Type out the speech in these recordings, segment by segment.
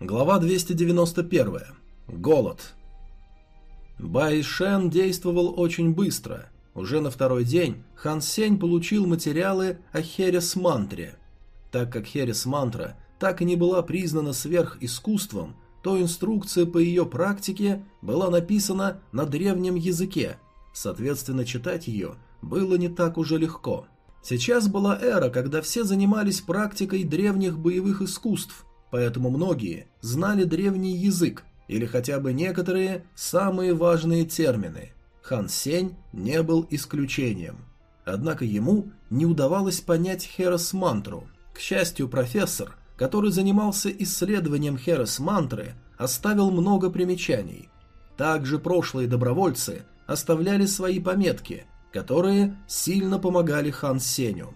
Глава 291. Голод. Бай Шен действовал очень быстро. Уже на второй день Хан Сень получил материалы о Херес Мантре. Так как Херес Мантра так и не была признана сверхискусством, то инструкция по ее практике была написана на древнем языке, соответственно читать ее было не так уже легко. Сейчас была эра, когда все занимались практикой древних боевых искусств, поэтому многие знали древний язык или хотя бы некоторые самые важные термины. Хан Сень не был исключением. Однако ему не удавалось понять Херос-мантру. К счастью, профессор, который занимался исследованием Херос-мантры, оставил много примечаний. Также прошлые добровольцы оставляли свои пометки, которые сильно помогали Хан Сеню.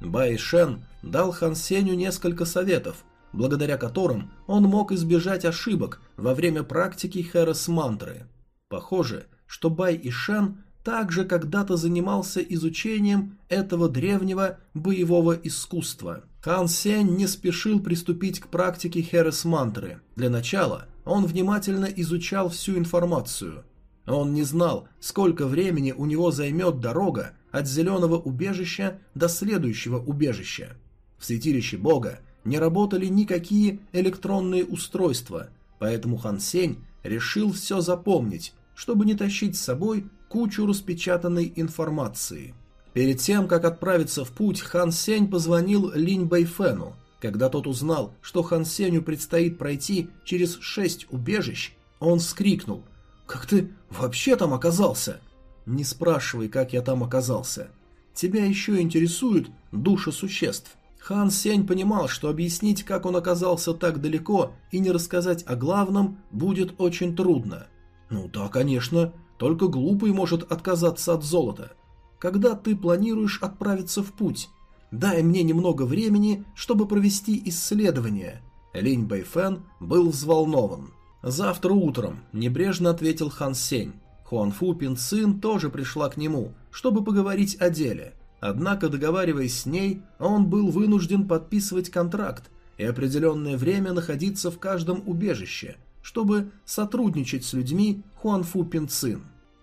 Бай Шен дал Хан Сеню несколько советов, благодаря которым он мог избежать ошибок во время практики Хэрос-мантры. Похоже, что Бай Ишен также когда-то занимался изучением этого древнего боевого искусства. Хан Сень не спешил приступить к практике Хэрос-мантры. Для начала он внимательно изучал всю информацию. Он не знал, сколько времени у него займет дорога от зеленого убежища до следующего убежища. В святилище Бога не работали никакие электронные устройства, поэтому Хан Сень решил все запомнить, чтобы не тащить с собой кучу распечатанной информации. Перед тем, как отправиться в путь, Хан Сень позвонил Линь Бэйфену. Когда тот узнал, что Хан Сенью предстоит пройти через шесть убежищ, он вскрикнул «Как ты вообще там оказался?» «Не спрашивай, как я там оказался. Тебя еще интересуют души существ. Хан Сень понимал, что объяснить, как он оказался так далеко, и не рассказать о главном, будет очень трудно. Ну да, конечно, только глупый может отказаться от золота. Когда ты планируешь отправиться в путь? Дай мне немного времени, чтобы провести исследование. Линь Бэйфэн был взволнован. Завтра утром, небрежно ответил Хан Сень. Хуанфу Пин Цин тоже пришла к нему, чтобы поговорить о деле – Однако, договариваясь с ней, он был вынужден подписывать контракт и определенное время находиться в каждом убежище, чтобы сотрудничать с людьми Хуанфу Пинцин.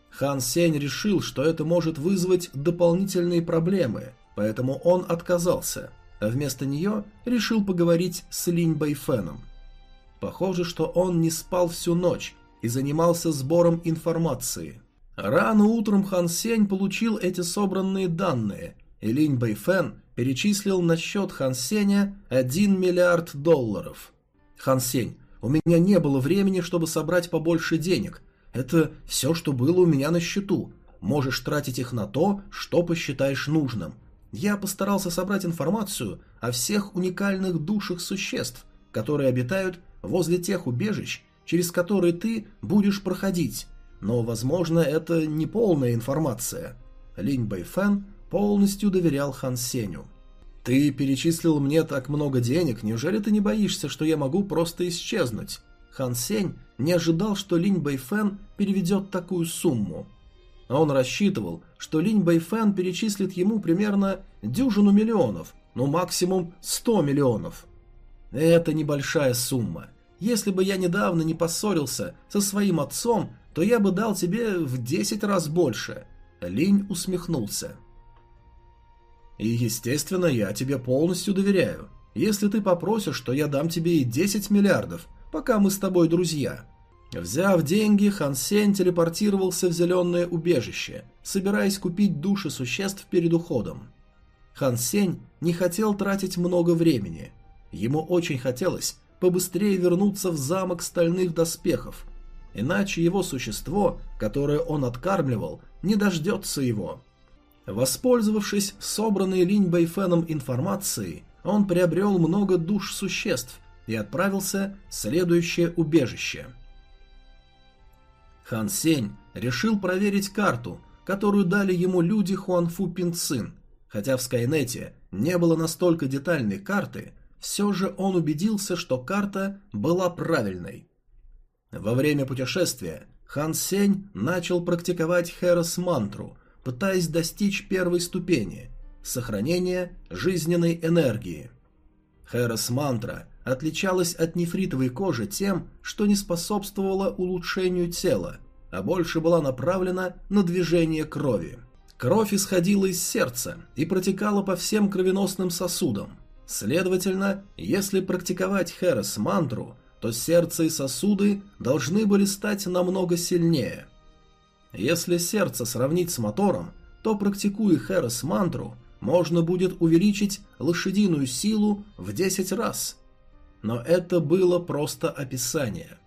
Хан Сень решил, что это может вызвать дополнительные проблемы, поэтому он отказался, а вместо нее решил поговорить с Линь Бэйфеном. Похоже, что он не спал всю ночь и занимался сбором информации – Рано утром Хан Сень получил эти собранные данные, и Линь Бэйфэн перечислил на счет Хан Сеня 1 миллиард долларов. «Хан Сень, у меня не было времени, чтобы собрать побольше денег. Это все, что было у меня на счету. Можешь тратить их на то, что посчитаешь нужным. Я постарался собрать информацию о всех уникальных душах существ, которые обитают возле тех убежищ, через которые ты будешь проходить. Но, возможно, это не полная информация. Линь Бэйфэн полностью доверял Хан Сеню. «Ты перечислил мне так много денег, неужели ты не боишься, что я могу просто исчезнуть?» Хан Сень не ожидал, что Линь Бэйфэн переведет такую сумму. Он рассчитывал, что Линь Бэйфэн перечислит ему примерно дюжину миллионов, ну максимум 100 миллионов. Это небольшая сумма. Если бы я недавно не поссорился со своим отцом, то я бы дал тебе в десять раз больше. Линь усмехнулся. И, естественно, я тебе полностью доверяю. Если ты попросишь, то я дам тебе и 10 миллиардов, пока мы с тобой друзья. Взяв деньги, Хан Сень телепортировался в зеленое убежище, собираясь купить души существ перед уходом. Хан Сень не хотел тратить много времени. Ему очень хотелось побыстрее вернуться в замок стальных доспехов, иначе его существо, которое он откармливал, не дождется его. Воспользовавшись собранной Линь Бэйфеном информацией, он приобрел много душ существ и отправился в следующее убежище. Хан Сень решил проверить карту, которую дали ему люди Хуанфу Пинцин. Хотя в Скайнете не было настолько детальной карты, все же он убедился, что карта была правильной. Во время путешествия Хан Сень начал практиковать Хэрос-мантру, пытаясь достичь первой ступени – сохранения жизненной энергии. Хэрос-мантра отличалась от нефритовой кожи тем, что не способствовала улучшению тела, а больше была направлена на движение крови. Кровь исходила из сердца и протекала по всем кровеносным сосудам. Следовательно, если практиковать Хэрос-мантру, то сердце и сосуды должны были стать намного сильнее. Если сердце сравнить с мотором, то практикуя Хэрос-мантру, можно будет увеличить лошадиную силу в 10 раз. Но это было просто описание.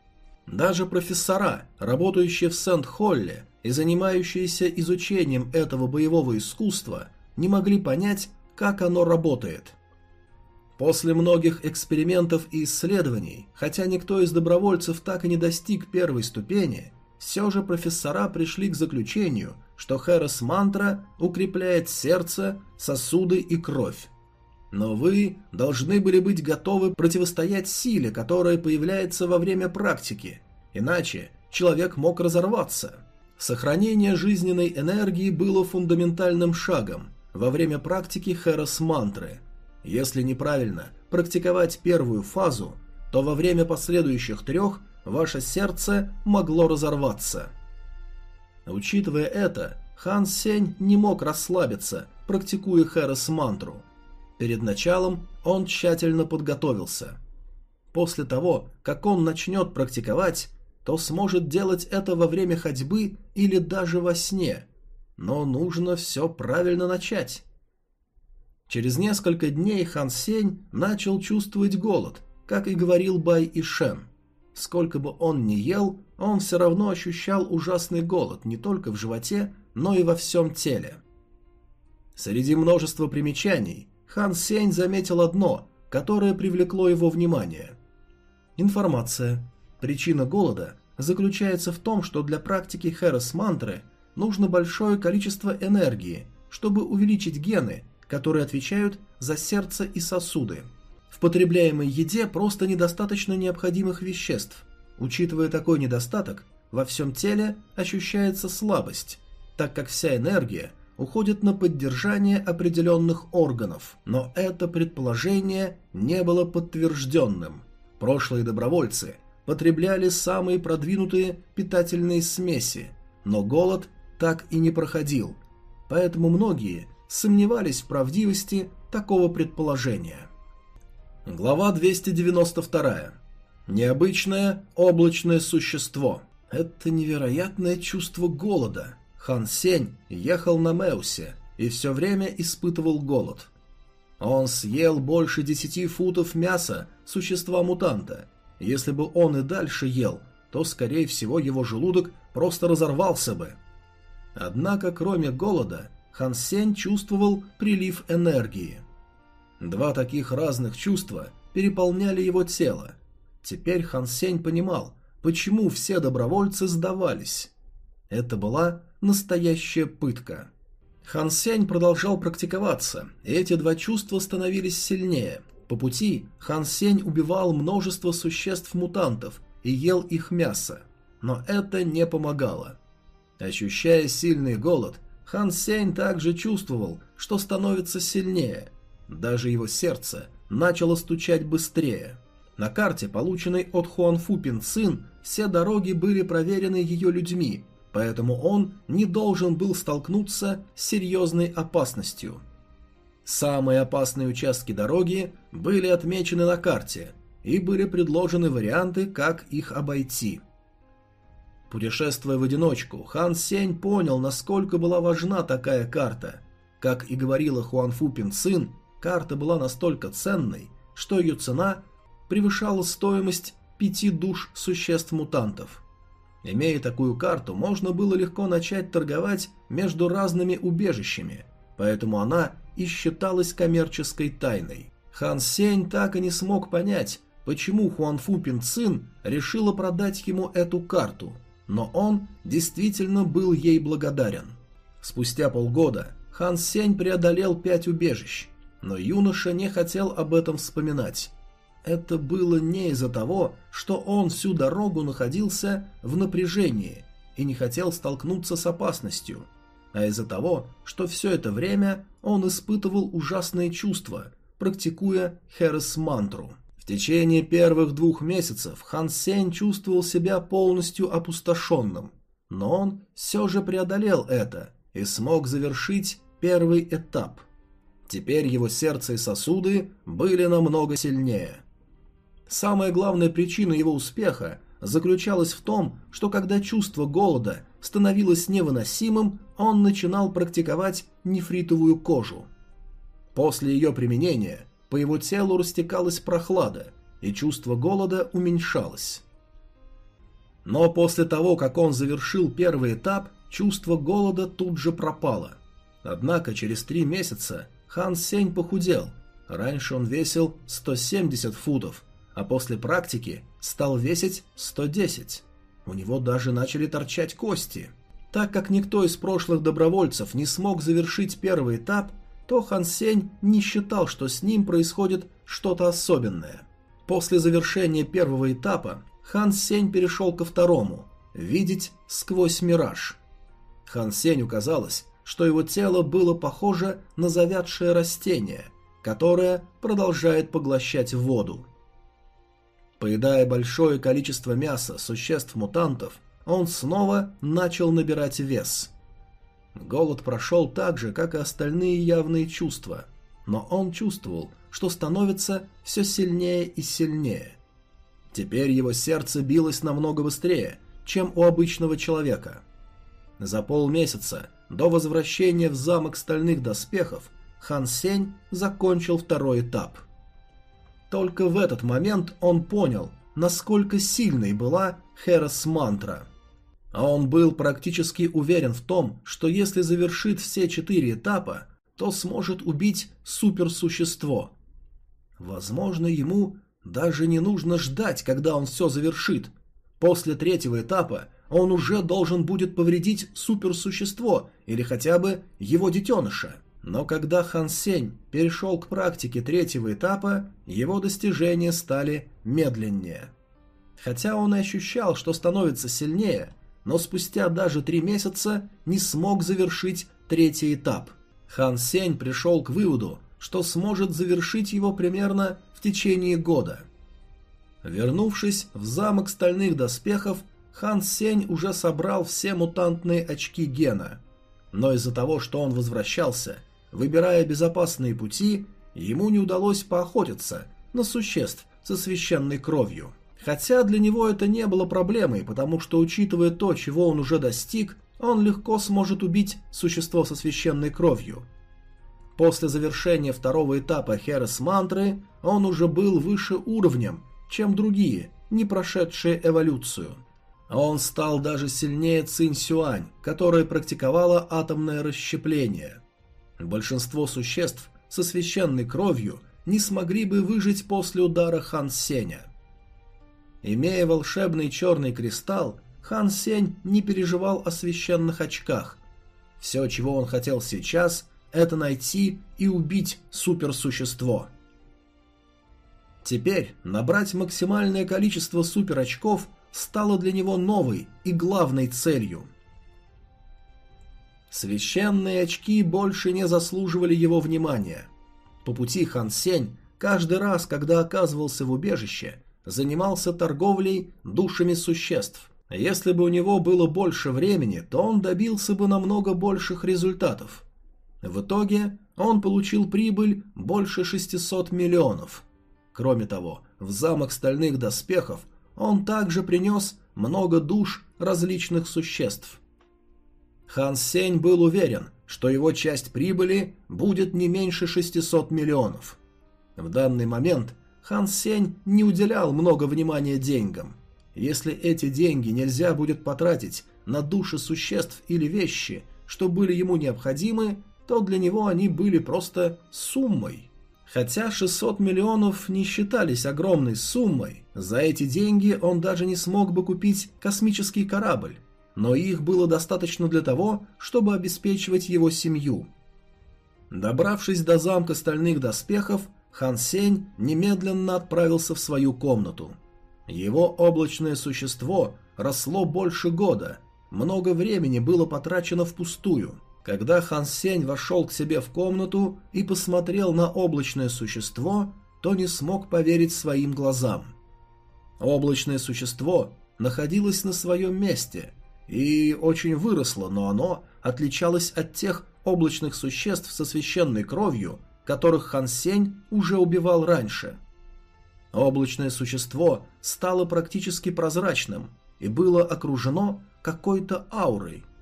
Даже профессора, работающие в Сент-Холле и занимающиеся изучением этого боевого искусства, не могли понять, как оно работает. После многих экспериментов и исследований, хотя никто из добровольцев так и не достиг первой ступени, все же профессора пришли к заключению, что Хэрос-мантра укрепляет сердце, сосуды и кровь. Но вы должны были быть готовы противостоять силе, которая появляется во время практики, иначе человек мог разорваться. Сохранение жизненной энергии было фундаментальным шагом во время практики Хэрос-мантры. Если неправильно практиковать первую фазу, то во время последующих трех ваше сердце могло разорваться. Учитывая это, Хан Сень не мог расслабиться, практикуя Хэрос-мантру. Перед началом он тщательно подготовился. После того, как он начнет практиковать, то сможет делать это во время ходьбы или даже во сне. Но нужно все правильно начать. Через несколько дней Хан Сень начал чувствовать голод, как и говорил Бай Ишен. Сколько бы он ни ел, он все равно ощущал ужасный голод не только в животе, но и во всем теле. Среди множества примечаний Хан Сень заметил одно, которое привлекло его внимание. Информация. Причина голода заключается в том, что для практики Хэрос-мантры нужно большое количество энергии, чтобы увеличить гены, которые отвечают за сердце и сосуды. В потребляемой еде просто недостаточно необходимых веществ. Учитывая такой недостаток, во всем теле ощущается слабость, так как вся энергия уходит на поддержание определенных органов. Но это предположение не было подтвержденным. Прошлые добровольцы потребляли самые продвинутые питательные смеси, но голод так и не проходил, поэтому многие сомневались в правдивости такого предположения. Глава 292. Необычное облачное существо. Это невероятное чувство голода. Хан Сень ехал на Меусе и все время испытывал голод. Он съел больше десяти футов мяса существа-мутанта. Если бы он и дальше ел, то, скорее всего, его желудок просто разорвался бы. Однако, кроме голода, Хан Сень чувствовал прилив энергии. Два таких разных чувства переполняли его тело. Теперь Хан Сень понимал, почему все добровольцы сдавались. Это была настоящая пытка. Хан Сень продолжал практиковаться, и эти два чувства становились сильнее. По пути Хан Сень убивал множество существ-мутантов и ел их мясо, но это не помогало. Ощущая сильный голод, Хан Сень также чувствовал, что становится сильнее, даже его сердце начало стучать быстрее. На карте, полученной от Хуанфу Пин Цин, все дороги были проверены ее людьми, поэтому он не должен был столкнуться с серьезной опасностью. Самые опасные участки дороги были отмечены на карте, и были предложены варианты, как их обойти. Путешествуя в одиночку, Хан Сень понял, насколько была важна такая карта. Как и говорила Хуанфу Пин Цин, Карта была настолько ценной, что ее цена превышала стоимость пяти душ существ-мутантов. Имея такую карту, можно было легко начать торговать между разными убежищами, поэтому она и считалась коммерческой тайной. Хан Сень так и не смог понять, почему Хуанфу Пин Цин решила продать ему эту карту, но он действительно был ей благодарен. Спустя полгода Хан Сень преодолел пять убежищ, но юноша не хотел об этом вспоминать. Это было не из-за того, что он всю дорогу находился в напряжении и не хотел столкнуться с опасностью, а из-за того, что все это время он испытывал ужасные чувства, практикуя Херес-мантру. В течение первых двух месяцев Хан Сень чувствовал себя полностью опустошенным, но он все же преодолел это и смог завершить первый этап. Теперь его сердце и сосуды были намного сильнее. Самая главная причина его успеха заключалась в том, что когда чувство голода становилось невыносимым, он начинал практиковать нефритовую кожу. После ее применения по его телу растекалась прохлада, и чувство голода уменьшалось. Но после того, как он завершил первый этап, чувство голода тут же пропало. Однако через три месяца Хан Сень похудел. Раньше он весил 170 футов, а после практики стал весить 110. У него даже начали торчать кости. Так как никто из прошлых добровольцев не смог завершить первый этап, то Хан Сень не считал, что с ним происходит что-то особенное. После завершения первого этапа Хан Сень перешел ко второму – видеть сквозь мираж. Хан Сенью казалось, что его тело было похоже на завядшее растение, которое продолжает поглощать воду. Поедая большое количество мяса существ-мутантов, он снова начал набирать вес. Голод прошел так же, как и остальные явные чувства, но он чувствовал, что становится все сильнее и сильнее. Теперь его сердце билось намного быстрее, чем у обычного человека. За полмесяца до возвращения в замок стальных доспехов Хан Сень закончил второй этап – только в этот момент он понял, насколько сильной была Херос Мантра. А он был практически уверен в том, что если завершит все четыре этапа, то сможет убить суперсущество. Возможно, ему даже не нужно ждать, когда он все завершит. После третьего этапа он уже должен будет повредить суперсущество или хотя бы его детеныша. Но когда Хан Сень перешел к практике третьего этапа, его достижения стали медленнее. Хотя он и ощущал, что становится сильнее, но спустя даже три месяца не смог завершить третий этап. Хан Сень пришел к выводу, что сможет завершить его примерно в течение года. Вернувшись в замок стальных доспехов, Хан Сень уже собрал все мутантные очки гена. Но из-за того, что он возвращался – Выбирая безопасные пути, ему не удалось поохотиться на существ со священной кровью. Хотя для него это не было проблемой, потому что, учитывая то, чего он уже достиг, он легко сможет убить существо со священной кровью. После завершения второго этапа Херес Мантры он уже был выше уровнем, чем другие, не прошедшие эволюцию. Он стал даже сильнее Цинь Сюань, которая практиковала атомное расщепление. Большинство существ со священной кровью не смогли бы выжить после удара Хан Сеня. Имея волшебный черный кристалл, Хан Сень не переживал о священных очках. Все, чего он хотел сейчас, это найти и убить суперсущество. Теперь набрать максимальное количество суперочков стало для него новой и главной целью – Священные очки больше не заслуживали его внимания. По пути Хан Сень каждый раз, когда оказывался в убежище, занимался торговлей душами существ. Если бы у него было больше времени, то он добился бы намного больших результатов. В итоге он получил прибыль больше 600 миллионов. Кроме того, в замок стальных доспехов он также принес много душ различных существ – Хан Сень был уверен, что его часть прибыли будет не меньше 600 миллионов. В данный момент Хан Сень не уделял много внимания деньгам. Если эти деньги нельзя будет потратить на души существ или вещи, что были ему необходимы, то для него они были просто суммой. Хотя 600 миллионов не считались огромной суммой, за эти деньги он даже не смог бы купить космический корабль, но их было достаточно для того, чтобы обеспечивать его семью. Добравшись до замка стальных доспехов, Хан Сень немедленно отправился в свою комнату. Его облачное существо росло больше года, много времени было потрачено впустую. Когда Хан Сень вошел к себе в комнату и посмотрел на облачное существо, то не смог поверить своим глазам. Облачное существо находилось на своем месте и очень выросло, но оно отличалось от тех облачных существ со священной кровью, которых Хан Сень уже убивал раньше. Облачное существо стало практически прозрачным и было окружено какой-то аурой –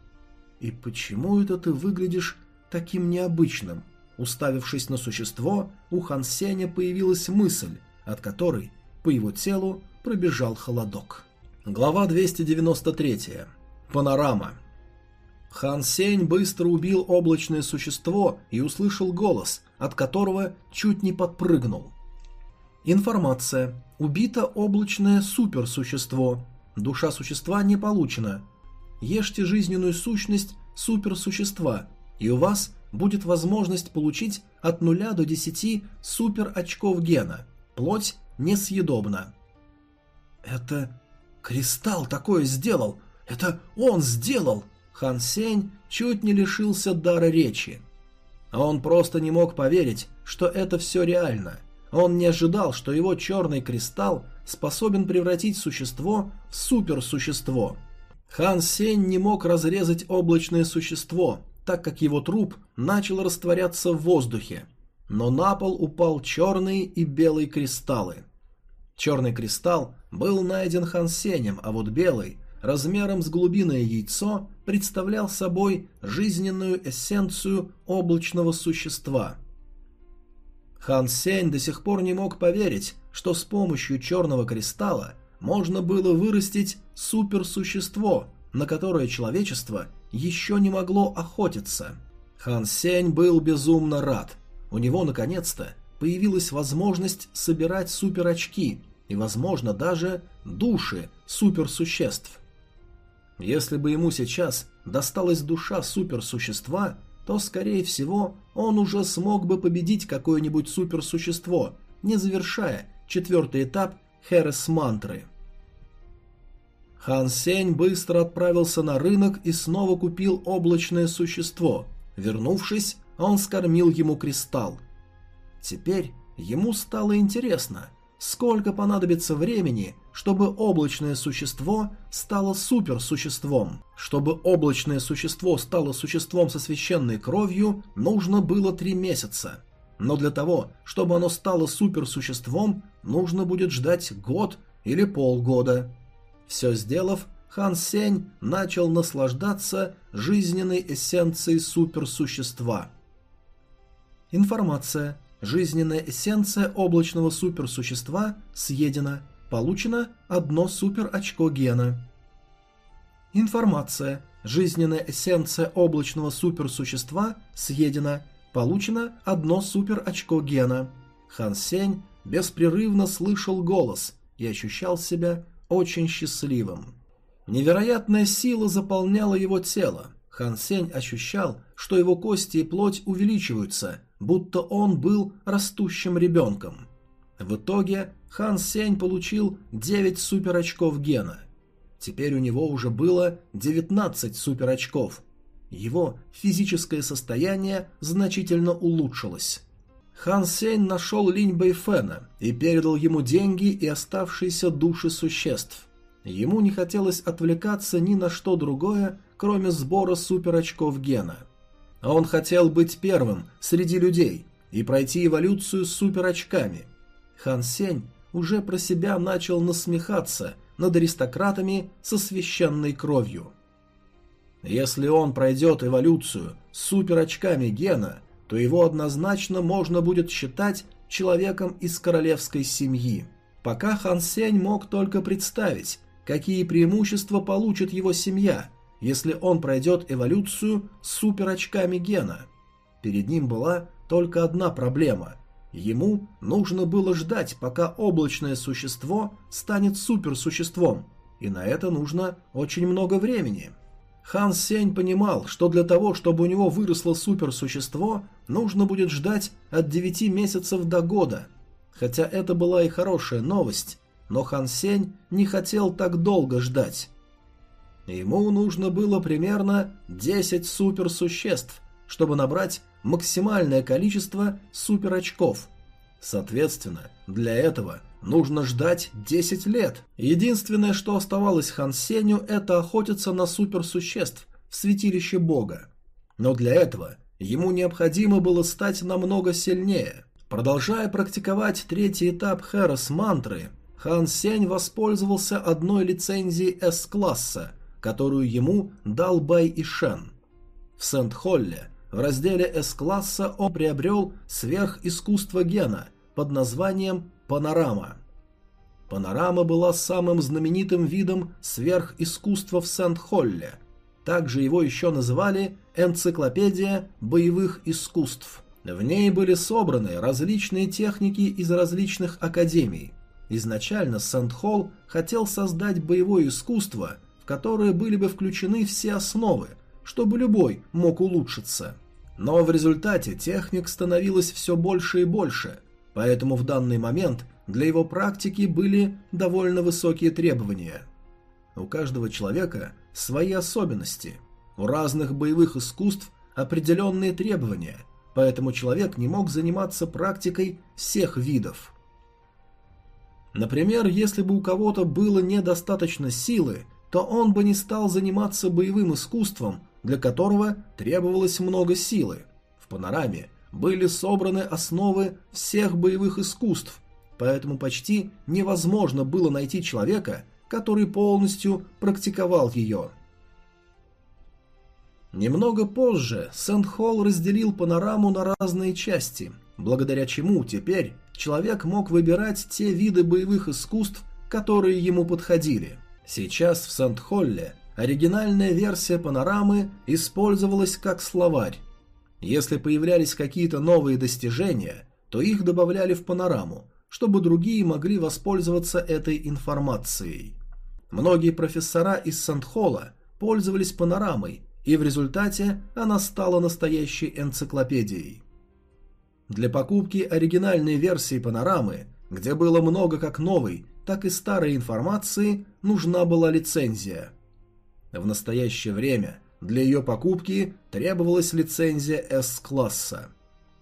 «И почему это ты выглядишь таким необычным?» Уставившись на существо, у Хан Сеня появилась мысль, от которой по его телу пробежал холодок. Глава 293. Панорама. Хан Сень быстро убил облачное существо и услышал голос, от которого чуть не подпрыгнул. Информация. Убито облачное суперсущество. Душа существа не получена. Ешьте жизненную сущность суперсущества, и у вас будет возможность получить от 0 до 10 супер очков гена. Плоть несъедобна. Это кристалл такое сделал. Это он сделал. Хан Сень чуть не лишился дара речи. Он просто не мог поверить, что это все реально. Он не ожидал, что его черный кристалл способен превратить существо в суперсущество. Хан Сень не мог разрезать облачное существо, так как его труп начал растворяться в воздухе. Но на пол упал черный и белый кристаллы. Черный кристалл был найден Хан Сенем, а вот белый, размером с глубинное яйцо, представлял собой жизненную эссенцию облачного существа. Хан Сень до сих пор не мог поверить, что с помощью черного кристалла можно было вырастить суперсущество, на которое человечество еще не могло охотиться. Хан Сень был безумно рад. У него наконец-то появилась возможность собирать суперочки и, возможно, даже души суперсуществ. Если бы ему сейчас досталась душа суперсущества, то, скорее всего, он уже смог бы победить какое-нибудь суперсущество, не завершая четвертый этап Херес Мантры. Хан Сень быстро отправился на рынок и снова купил облачное существо. Вернувшись, он скормил ему кристалл. Теперь ему стало интересно, сколько понадобится времени, чтобы облачное существо стало суперсуществом. Чтобы облачное существо стало существом со священной кровью, нужно было три месяца. Но для того, чтобы оно стало суперсуществом, нужно будет ждать год или полгода. Все сделав, Хан Сень начал наслаждаться жизненной эссенцией суперсущества. Информация. Жизненная эссенция облачного суперсущества съедена. Получено одно супер очко гена. Информация. Жизненная эссенция облачного суперсущества съедена. Получено одно супер очко гена. Хан Сень беспрерывно слышал голос и ощущал себя очень счастливым. Невероятная сила заполняла его тело. Хан Сень ощущал, что его кости и плоть увеличиваются, будто он был растущим ребенком. В итоге Хан Сень получил 9 суперочков гена. Теперь у него уже было 19 суперочков. Его физическое состояние значительно улучшилось. Хан Сень нашел Линь Бэйфэна и передал ему деньги и оставшиеся души существ. Ему не хотелось отвлекаться ни на что другое, кроме сбора суперочков гена. А он хотел быть первым среди людей и пройти эволюцию с суперочками. Хан Сень уже про себя начал насмехаться над аристократами со священной кровью. Если он пройдет эволюцию с суперочками гена – то его однозначно можно будет считать человеком из королевской семьи. Пока Хан Сень мог только представить, какие преимущества получит его семья, если он пройдет эволюцию с суперочками гена. Перед ним была только одна проблема. Ему нужно было ждать, пока облачное существо станет суперсуществом, и на это нужно очень много времени. Хан Сень понимал, что для того, чтобы у него выросло суперсущество, нужно будет ждать от 9 месяцев до года. Хотя это была и хорошая новость, но Хан Сень не хотел так долго ждать. Ему нужно было примерно 10 суперсуществ, чтобы набрать максимальное количество суперочков. Соответственно, для этого нужно ждать 10 лет. Единственное, что оставалось Хан Сеню, это охотиться на суперсуществ в святилище бога. Но для этого ему необходимо было стать намного сильнее. Продолжая практиковать третий этап Хэрос мантры, Хан Сень воспользовался одной лицензией С-класса, которую ему дал Бай Ишен. В Сент-Холле в разделе С-класса он приобрел сверхискусство гена под названием «Панорама». Панорама была самым знаменитым видом сверхискусства в Сент-Холле. Также его еще называли «Энциклопедия боевых искусств». В ней были собраны различные техники из различных академий. Изначально Сент-Холл хотел создать боевое искусство – которые были бы включены все основы, чтобы любой мог улучшиться. Но в результате техник становилось все больше и больше, поэтому в данный момент для его практики были довольно высокие требования. У каждого человека свои особенности, у разных боевых искусств определенные требования, поэтому человек не мог заниматься практикой всех видов. Например, если бы у кого-то было недостаточно силы то он бы не стал заниматься боевым искусством, для которого требовалось много силы. В панораме были собраны основы всех боевых искусств, поэтому почти невозможно было найти человека, который полностью практиковал ее. Немного позже Сент-Холл разделил панораму на разные части, благодаря чему теперь человек мог выбирать те виды боевых искусств, которые ему подходили. Сейчас в Сент-Холле оригинальная версия панорамы использовалась как словарь. Если появлялись какие-то новые достижения, то их добавляли в панораму, чтобы другие могли воспользоваться этой информацией. Многие профессора из Сент-Холла пользовались панорамой, и в результате она стала настоящей энциклопедией. Для покупки оригинальной версии панорамы, где было много как новой, так и старой информации нужна была лицензия. В настоящее время для ее покупки требовалась лицензия S-класса.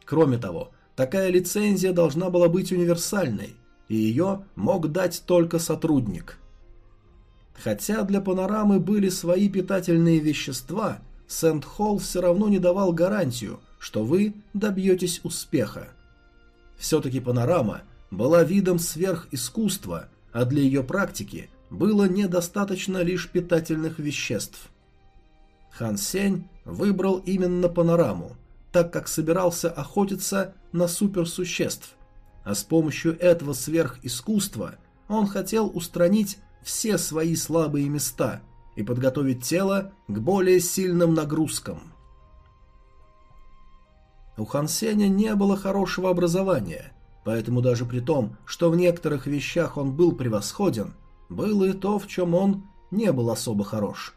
Кроме того, такая лицензия должна была быть универсальной, и ее мог дать только сотрудник. Хотя для панорамы были свои питательные вещества, Сент-Холл все равно не давал гарантию, что вы добьетесь успеха. Все-таки панорама была видом сверхискусства, а для ее практики было недостаточно лишь питательных веществ. Хан Сень выбрал именно панораму, так как собирался охотиться на суперсуществ, а с помощью этого сверхискусства он хотел устранить все свои слабые места и подготовить тело к более сильным нагрузкам. У Хан Сеня не было хорошего образования – Поэтому даже при том, что в некоторых вещах он был превосходен, было и то, в чем он не был особо хорош.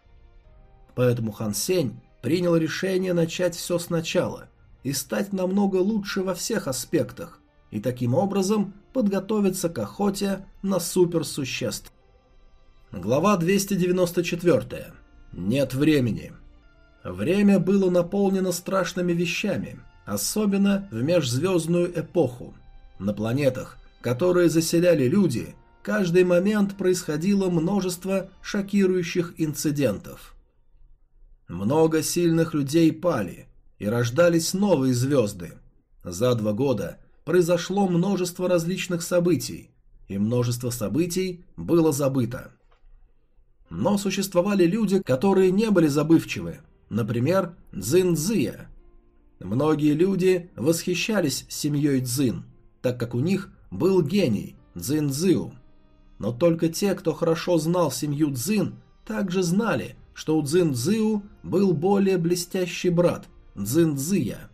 Поэтому Хан Сень принял решение начать все сначала и стать намного лучше во всех аспектах, и таким образом подготовиться к охоте на суперсуществ. Глава 294. Нет времени. Время было наполнено страшными вещами, особенно в межзвездную эпоху. На планетах, которые заселяли люди, каждый момент происходило множество шокирующих инцидентов. Много сильных людей пали, и рождались новые звезды. За два года произошло множество различных событий, и множество событий было забыто. Но существовали люди, которые не были забывчивы, например, Цзин Цзия. Многие люди восхищались семьей Цзин – так как у них был гений Цзин Цзю. Но только те, кто хорошо знал семью Цзин, также знали, что у Цзин Цзю был более блестящий брат Цзин Цзия.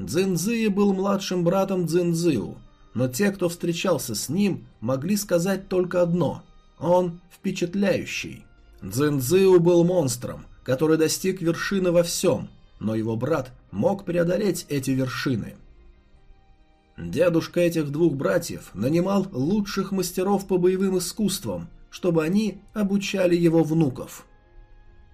Цзин Цзия был младшим братом Цзин Цзю, но те, кто встречался с ним, могли сказать только одно – он впечатляющий. Цзин Цзю был монстром, который достиг вершины во всем, но его брат мог преодолеть эти вершины – Дедушка этих двух братьев нанимал лучших мастеров по боевым искусствам, чтобы они обучали его внуков.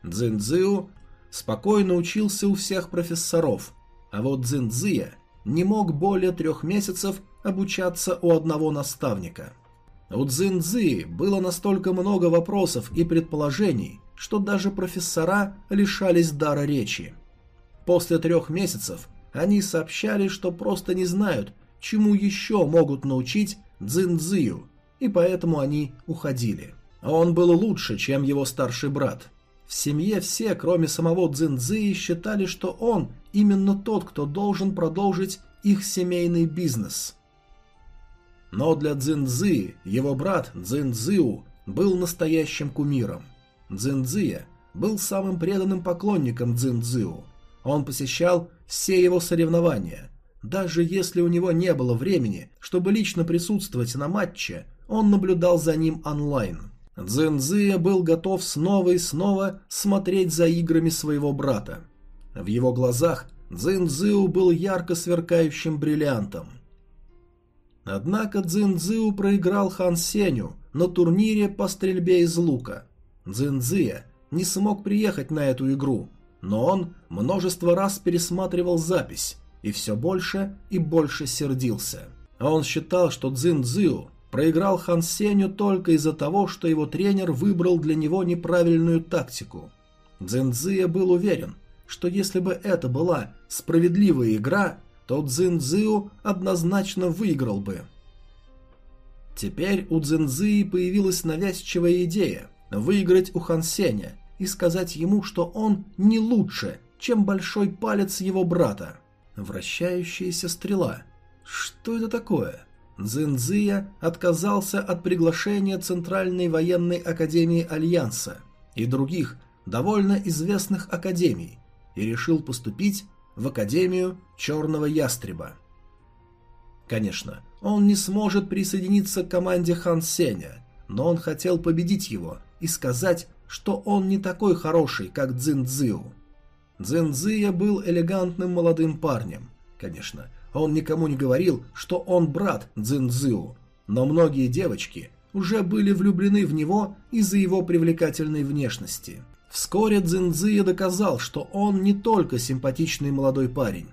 Цзиньцзю спокойно учился у всех профессоров, а вот Цзиньцзия не мог более трех месяцев обучаться у одного наставника. У Цзиньцзы было настолько много вопросов и предположений, что даже профессора лишались дара речи. После трех месяцев они сообщали, что просто не знают, чему еще могут научить Цзиньцзию, и поэтому они уходили. Он был лучше, чем его старший брат. В семье все, кроме самого Цзиньцзии, считали, что он именно тот, кто должен продолжить их семейный бизнес. Но для Цзиньцзы его брат Цзиньцзиу был настоящим кумиром. Цзиньцзия был самым преданным поклонником Цзиньцзиу. Он посещал все его соревнования. Даже если у него не было времени, чтобы лично присутствовать на матче, он наблюдал за ним онлайн. Цзиньцзия был готов снова и снова смотреть за играми своего брата. В его глазах Цзиньцзиу был ярко сверкающим бриллиантом. Однако Цзиньцзиу проиграл Хан Сеню на турнире по стрельбе из лука. Цзиньцзия не смог приехать на эту игру, но он множество раз пересматривал запись и все больше и больше сердился. Он считал, что Цзиньцзиу проиграл Хан Сеню только из-за того, что его тренер выбрал для него неправильную тактику. Цзиньцзия был уверен, что если бы это была справедливая игра, то Цзиньцзиу однозначно выиграл бы. Теперь у Цзиньцзии появилась навязчивая идея выиграть у Хан Сеня и сказать ему, что он не лучше, чем большой палец его брата. Вращающаяся стрела. Что это такое? Цзиньцзия отказался от приглашения Центральной военной академии Альянса и других довольно известных академий и решил поступить в Академию Черного Ястреба. Конечно, он не сможет присоединиться к команде Хан Сеня, но он хотел победить его и сказать, что он не такой хороший, как Цзин Цзиу. Цзин Цзия был элегантным молодым парнем. Конечно, он никому не говорил, что он брат Цзиньцзю, но многие девочки уже были влюблены в него из-за его привлекательной внешности. Вскоре Цзиньцзия доказал, что он не только симпатичный молодой парень.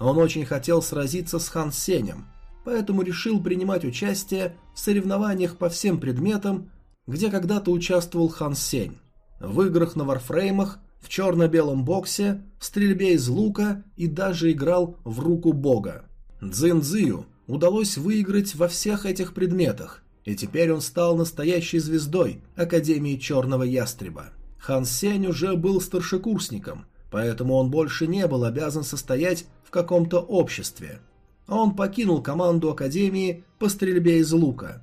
Он очень хотел сразиться с Хан Сенем, поэтому решил принимать участие в соревнованиях по всем предметам, где когда-то участвовал Хан Сень. В играх на варфреймах в черно-белом боксе, в стрельбе из лука и даже играл в руку бога. Цзиньцзию удалось выиграть во всех этих предметах, и теперь он стал настоящей звездой Академии Черного Ястреба. Хан Сень уже был старшекурсником, поэтому он больше не был обязан состоять в каком-то обществе. Он покинул команду Академии по стрельбе из лука.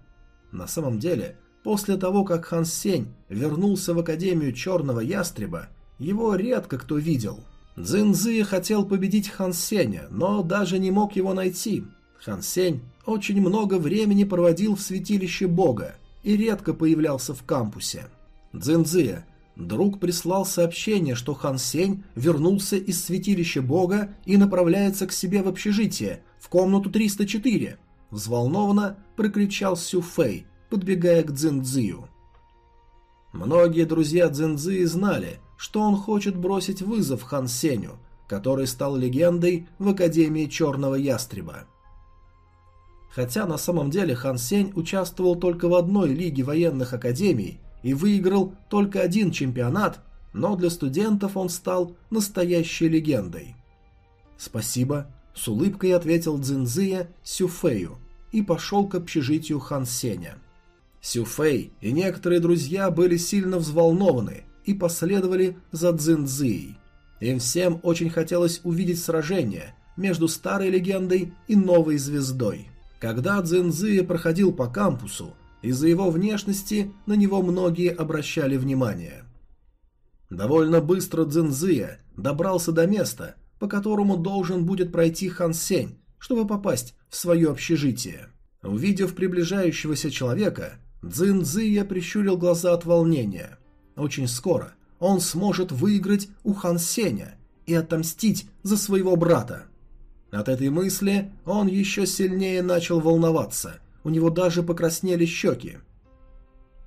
На самом деле, после того, как Хан Сень вернулся в Академию Черного Ястреба, его редко кто видел. Цзиньзы хотел победить Хан Сеня, но даже не мог его найти. Хан Сень очень много времени проводил в святилище бога и редко появлялся в кампусе. Цзиньзы, друг прислал сообщение, что Хан Сень вернулся из святилища бога и направляется к себе в общежитие, в комнату 304. Взволнованно прокричал Сю Фэй, подбегая к Цзиньцзию. Многие друзья Цзиньцзии знали – что он хочет бросить вызов Хан Сеню, который стал легендой в Академии Черного Ястреба. Хотя на самом деле Хан Сень участвовал только в одной лиге военных академий и выиграл только один чемпионат, но для студентов он стал настоящей легендой. «Спасибо», — с улыбкой ответил Цзинзия Сюфею и пошел к общежитию Хан Сеня. Сюфей и некоторые друзья были сильно взволнованы и последовали за Цзиньцзией. Им всем очень хотелось увидеть сражение между старой легендой и новой звездой. Когда Цзиньцзия проходил по кампусу, из-за его внешности на него многие обращали внимание. Довольно быстро Цзиньцзия добрался до места, по которому должен будет пройти Хан Сень, чтобы попасть в свое общежитие. Увидев приближающегося человека, Цзиньцзия прищурил глаза от волнения. Очень скоро он сможет выиграть у Хан Сеня и отомстить за своего брата. От этой мысли он еще сильнее начал волноваться, у него даже покраснели щеки.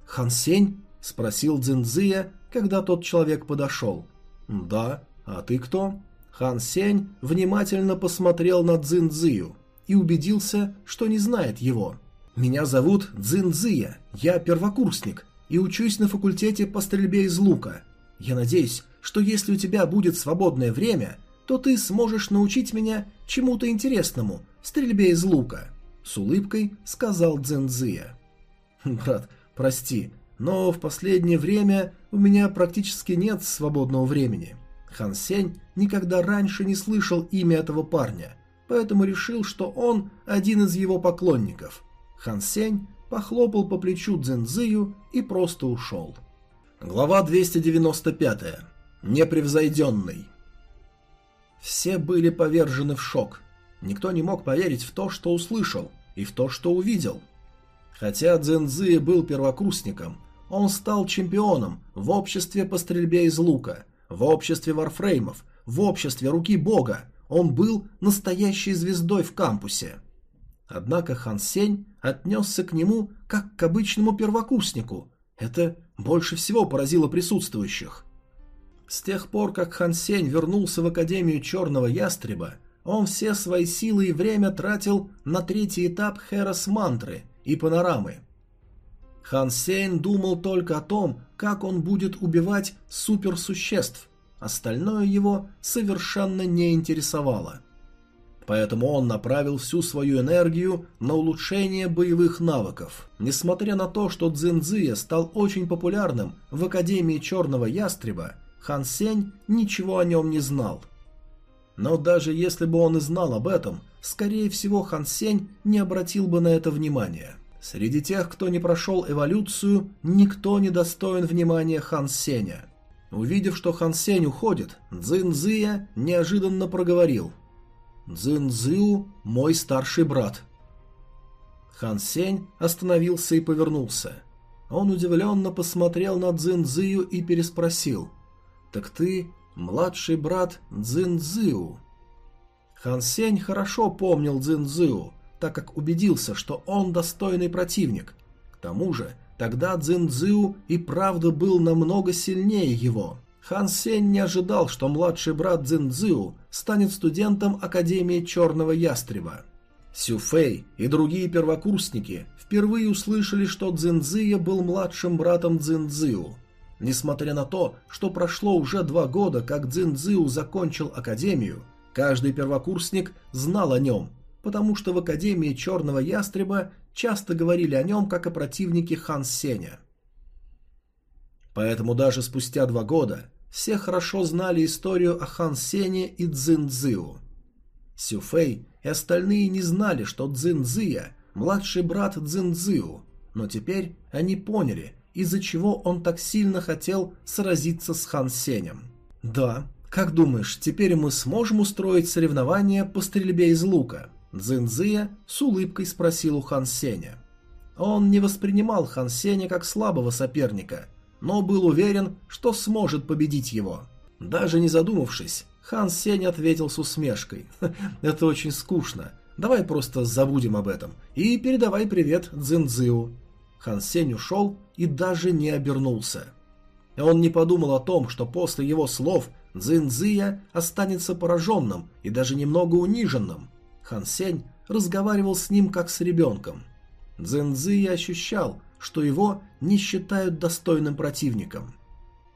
«Хан Сень?» – спросил Цзиньзия, когда тот человек подошел. «Да, а ты кто?» Хан Сень внимательно посмотрел на Цзиньзию и убедился, что не знает его. «Меня зовут Цзиньзия, я первокурсник и учусь на факультете по стрельбе из лука. Я надеюсь, что если у тебя будет свободное время, то ты сможешь научить меня чему-то интересному в стрельбе из лука», — с улыбкой сказал Цзиньзия. «Брат, прости, но в последнее время у меня практически нет свободного времени. Хан Сень никогда раньше не слышал имя этого парня, поэтому решил, что он один из его поклонников. Хан Сень похлопал по плечу Цзиньзию и просто ушел. Глава 295. Непревзойденный. Все были повержены в шок. Никто не мог поверить в то, что услышал, и в то, что увидел. Хотя Цзиньзи был первокурсником, он стал чемпионом в обществе по стрельбе из лука, в обществе варфреймов, в обществе руки бога. Он был настоящей звездой в кампусе. Однако Хан Сень отнесся к нему как к обычному первокурснику. Это больше всего поразило присутствующих. С тех пор, как Хан Сень вернулся в Академию Черного Ястреба, он все свои силы и время тратил на третий этап Херос Мантры и Панорамы. Хан Сень думал только о том, как он будет убивать суперсуществ. Остальное его совершенно не интересовало. Поэтому он направил всю свою энергию на улучшение боевых навыков. Несмотря на то, что Цзиньцзия стал очень популярным в Академии Черного Ястреба, Хан Сень ничего о нем не знал. Но даже если бы он и знал об этом, скорее всего Хан Сень не обратил бы на это внимания. Среди тех, кто не прошел эволюцию, никто не достоин внимания Хан Сеня. Увидев, что Хан Сень уходит, Цзин Цзия неожиданно проговорил. «Цзин Цзиу – мой старший брат». Хан Сень остановился и повернулся. Он удивленно посмотрел на Цзин Цзию и переспросил. «Так ты младший брат Цзин Цзиу?» Хан Сень хорошо помнил Цзин Цзиу, так как убедился, что он достойный противник. К тому же, тогда Цзин Цзю и правда был намного сильнее его. Хан Сень не ожидал, что младший брат Цзин Цзю станет студентом Академии Черного Ястреба. Сю Фэй и другие первокурсники впервые услышали, что Цзин Цзия был младшим братом Цзин Цзю. Несмотря на то, что прошло уже два года, как Цзин Цзю закончил Академию, каждый первокурсник знал о нем потому что в Академии Черного Ястреба часто говорили о нем как о противнике Хан Сеня. Поэтому даже спустя два года все хорошо знали историю о Хан Сене и Цзин Цзиу. Сюфэй и остальные не знали, что Цзин Цзия – младший брат Цзин Цзиу, но теперь они поняли, из-за чего он так сильно хотел сразиться с Хан Сенем. «Да, как думаешь, теперь мы сможем устроить соревнования по стрельбе из лука?» Цзиньзия с улыбкой спросил у Хан Сеня. Он не воспринимал Хан Сеня как слабого соперника, но был уверен, что сможет победить его. Даже не задумавшись, Хан Сень ответил с усмешкой. «Это очень скучно. Давай просто забудем об этом. И передавай привет Цзиньзию». Хан Сень ушел и даже не обернулся. Он не подумал о том, что после его слов Цзиньзия останется пораженным и даже немного униженным. Хан Сень разговаривал с ним как с ребенком. Цзэнзы ощущал, что его не считают достойным противником.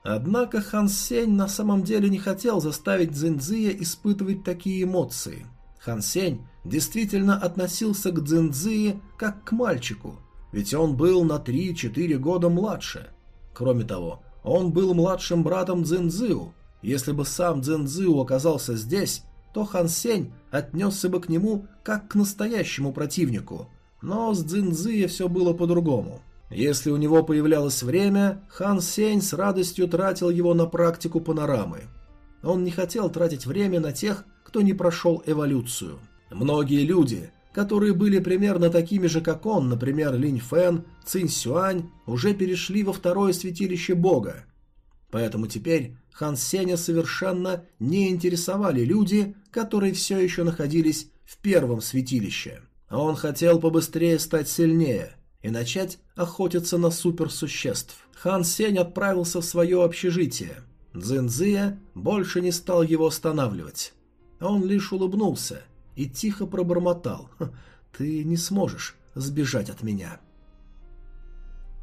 Однако Хан Сень на самом деле не хотел заставить Цзиньзия испытывать такие эмоции. Хан Сень действительно относился к Цзиньзии как к мальчику, ведь он был на 3-4 года младше. Кроме того, он был младшим братом Цзиньзию. Если бы сам Цзиньзию оказался здесь, то Хан Сень отнесся бы к нему как к настоящему противнику. Но с Цзиньзия все было по-другому. Если у него появлялось время, Хан Сень с радостью тратил его на практику панорамы. Он не хотел тратить время на тех, кто не прошел эволюцию. Многие люди, которые были примерно такими же, как он, например, Линь Фэн, Цинь Сюань, уже перешли во второе святилище Бога. Поэтому теперь Хан Сеня совершенно не интересовали люди, которые все еще находились в первом святилище. Он хотел побыстрее стать сильнее, и начать охотиться на суперсуществ. Хан Сень отправился в свое общежитие. Цзиньзия больше не стал его останавливать. Он лишь улыбнулся и тихо пробормотал. «Ты не сможешь сбежать от меня».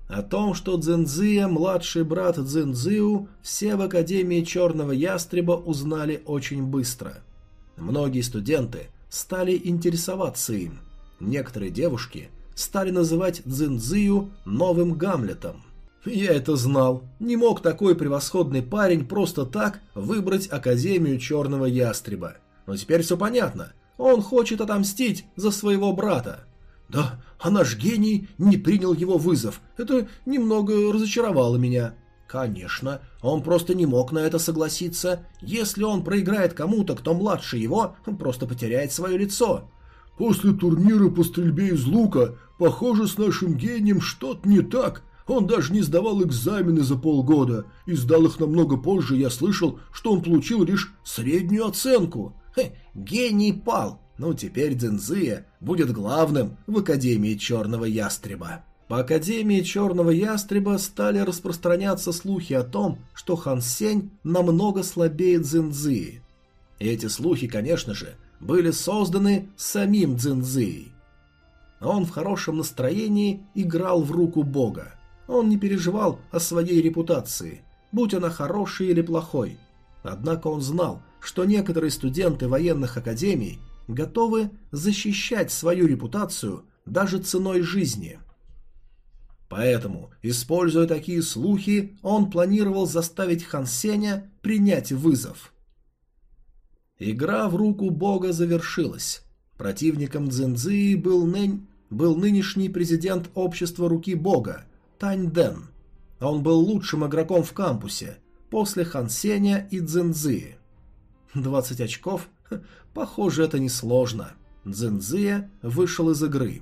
О том, что Цзиньзия, младший брат Цзиньзиу, все в Академии Черного Ястреба узнали очень быстро. Многие студенты стали интересоваться им. Некоторые девушки стали называть Цзиньзию новым Гамлетом. Я это знал. Не мог такой превосходный парень просто так выбрать Академию Черного Ястреба. Но теперь все понятно. Он хочет отомстить за своего брата. Да, а наш гений не принял его вызов. Это немного разочаровало меня. Конечно, он просто не мог на это согласиться. Если он проиграет кому-то, кто младше его, он просто потеряет свое лицо. После турнира по стрельбе из лука, похоже, с нашим гением что-то не так. Он даже не сдавал экзамены за полгода и сдал их намного позже. Я слышал, что он получил лишь среднюю оценку. Хе, гений пал. Ну, теперь Дзензия будет главным в Академии Черного Ястреба. По Академии Черного Ястреба стали распространяться слухи о том, что Хан Сень намного слабее Дзензии. Эти слухи, конечно же, были созданы самим Дзензией. Он в хорошем настроении играл в руку бога. Он не переживал о своей репутации, будь она хорошей или плохой. Однако он знал, что некоторые студенты военных академий готовы защищать свою репутацию даже ценой жизни. Поэтому, используя такие слухи, он планировал заставить Хан Сеня принять вызов. Игра в руку бога завершилась. Противником Цзиньцзии был, нынь... был нынешний президент общества руки бога Тань Дэн. Он был лучшим игроком в кампусе, после Хан Сеня и Цзиньцзии. 20 очков Похоже, это несложно. Цзиньзия вышел из игры.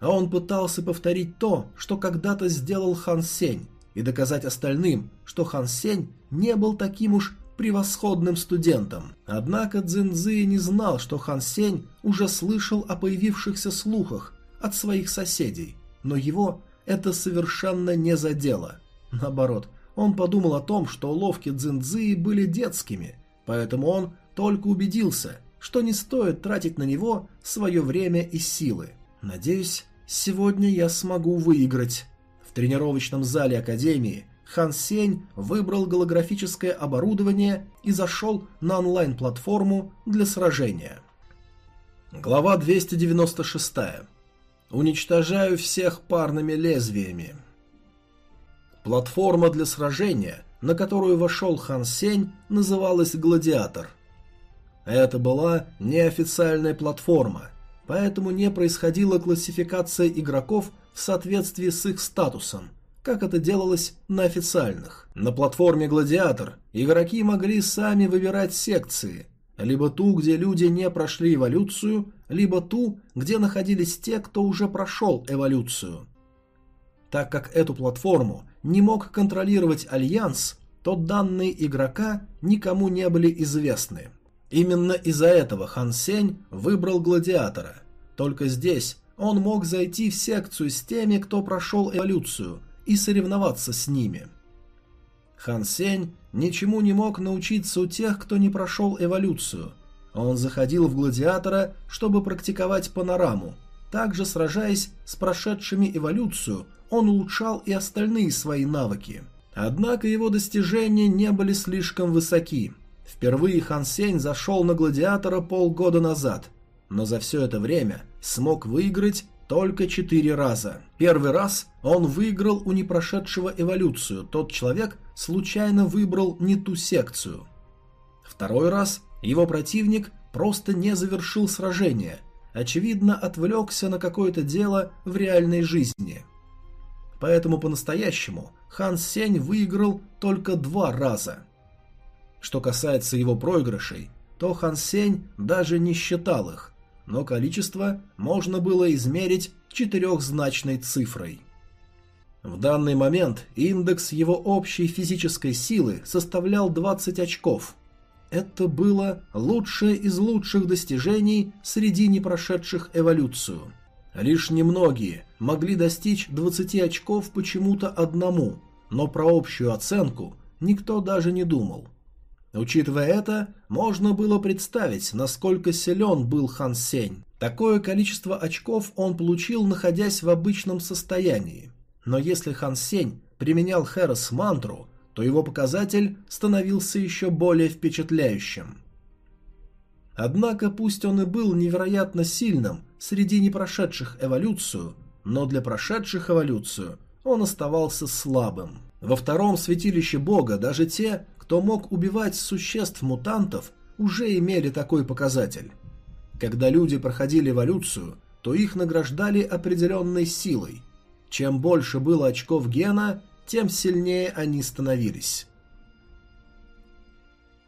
А он пытался повторить то, что когда-то сделал Хан Сень, и доказать остальным, что Хан Сень не был таким уж превосходным студентом. Однако Цзиньзи не знал, что Хан Сень уже слышал о появившихся слухах от своих соседей, но его это совершенно не задело. Наоборот, он подумал о том, что уловки Цзиньзи были детскими, поэтому он только убедился, что не стоит тратить на него свое время и силы. Надеюсь, сегодня я смогу выиграть. В тренировочном зале Академии Хан Сень выбрал голографическое оборудование и зашел на онлайн-платформу для сражения. Глава 296. Уничтожаю всех парными лезвиями. Платформа для сражения, на которую вошел Хан Сень, называлась «Гладиатор». Это была неофициальная платформа, поэтому не происходила классификация игроков в соответствии с их статусом, как это делалось на официальных. На платформе «Гладиатор» игроки могли сами выбирать секции, либо ту, где люди не прошли эволюцию, либо ту, где находились те, кто уже прошел эволюцию. Так как эту платформу не мог контролировать Альянс, то данные игрока никому не были известны. Именно из-за этого Хан Сень выбрал гладиатора. Только здесь он мог зайти в секцию с теми, кто прошел эволюцию, и соревноваться с ними. Хан Сень ничему не мог научиться у тех, кто не прошел эволюцию. Он заходил в гладиатора, чтобы практиковать панораму. Также, сражаясь с прошедшими эволюцию, он улучшал и остальные свои навыки. Однако его достижения не были слишком высоки – Впервые Хан Сень зашел на гладиатора полгода назад, но за все это время смог выиграть только четыре раза. Первый раз он выиграл у непрошедшего эволюцию, тот человек случайно выбрал не ту секцию. Второй раз его противник просто не завершил сражение, очевидно отвлекся на какое-то дело в реальной жизни. Поэтому по-настоящему Хан Сень выиграл только два раза – что касается его проигрышей, то Хан Сень даже не считал их, но количество можно было измерить четырехзначной цифрой. В данный момент индекс его общей физической силы составлял 20 очков. Это было лучшее из лучших достижений среди непрошедших эволюцию. Лишь немногие могли достичь 20 очков почему-то одному, но про общую оценку никто даже не думал. Учитывая это, можно было представить, насколько силен был Хан Сень. Такое количество очков он получил, находясь в обычном состоянии. Но если Хан Сень применял Хэрос мантру, то его показатель становился еще более впечатляющим. Однако, пусть он и был невероятно сильным среди непрошедших эволюцию, но для прошедших эволюцию он оставался слабым. Во втором святилище бога даже те, кто мог убивать существ-мутантов, уже имели такой показатель. Когда люди проходили эволюцию, то их награждали определенной силой. Чем больше было очков гена, тем сильнее они становились.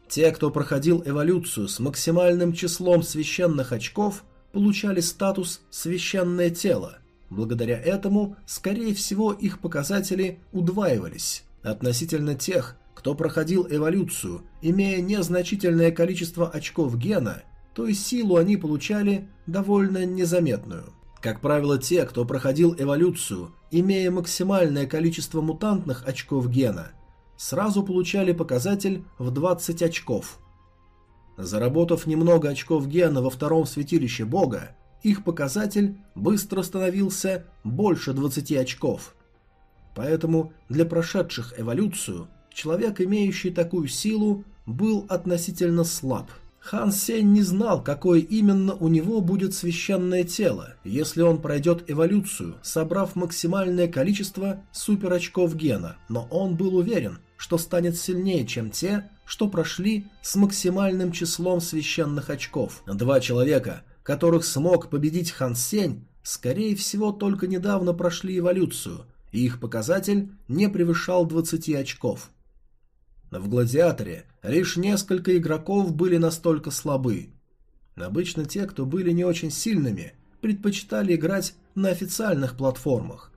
Те, кто проходил эволюцию с максимальным числом священных очков, получали статус «священное тело». Благодаря этому, скорее всего, их показатели удваивались. Относительно тех, кто проходил эволюцию, имея незначительное количество очков гена, то и силу они получали довольно незаметную. Как правило, те, кто проходил эволюцию, имея максимальное количество мутантных очков гена, сразу получали показатель в 20 очков. Заработав немного очков гена во втором святилище бога, их показатель быстро становился больше 20 очков. Поэтому для прошедших эволюцию человек, имеющий такую силу, был относительно слаб – Хан Сень не знал, какое именно у него будет священное тело, если он пройдет эволюцию, собрав максимальное количество суперочков гена, но он был уверен, что станет сильнее, чем те, что прошли с максимальным числом священных очков. Два человека, которых смог победить Хан Сень, скорее всего только недавно прошли эволюцию, и их показатель не превышал 20 очков. В «Гладиаторе» лишь несколько игроков были настолько слабы. Обычно те, кто были не очень сильными, предпочитали играть на официальных платформах.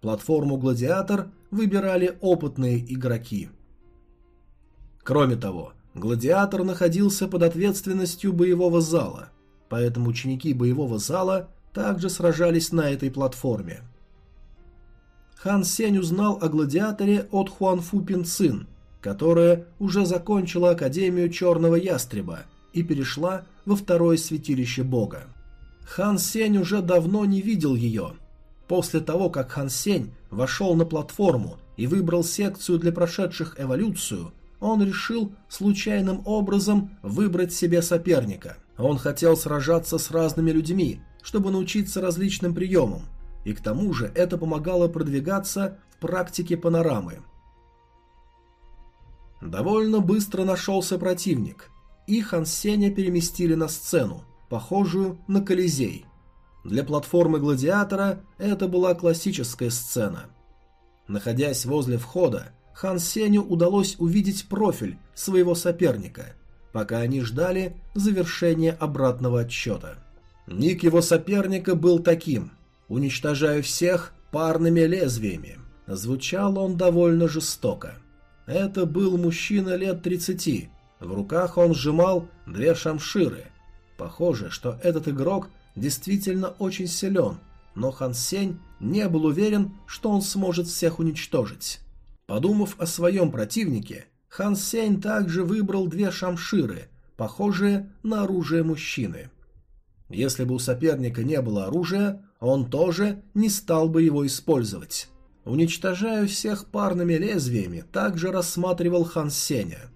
Платформу «Гладиатор» выбирали опытные игроки. Кроме того, «Гладиатор» находился под ответственностью боевого зала, поэтому ученики боевого зала также сражались на этой платформе. Хан Сень узнал о «Гладиаторе» от Хуанфу Пинцин – которая уже закончила Академию Черного Ястреба и перешла во второе святилище бога. Хан Сень уже давно не видел ее. После того, как Хан Сень вошел на платформу и выбрал секцию для прошедших эволюцию, он решил случайным образом выбрать себе соперника. Он хотел сражаться с разными людьми, чтобы научиться различным приемам, и к тому же это помогало продвигаться в практике панорамы – Довольно быстро нашелся противник, и Хан Сеня переместили на сцену, похожую на Колизей. Для платформы Гладиатора это была классическая сцена. Находясь возле входа, Хан Сеню удалось увидеть профиль своего соперника, пока они ждали завершения обратного отсчета. Ник его соперника был таким «Уничтожаю всех парными лезвиями». Звучал он довольно жестоко. Это был мужчина лет 30. В руках он сжимал две шамширы. Похоже, что этот игрок действительно очень силен, но Хан Сень не был уверен, что он сможет всех уничтожить. Подумав о своем противнике, Хан Сень также выбрал две шамширы, похожие на оружие мужчины. Если бы у соперника не было оружия, он тоже не стал бы его использовать. Уничтожаю всех парными лезвиями, также рассматривал Хан Сеня.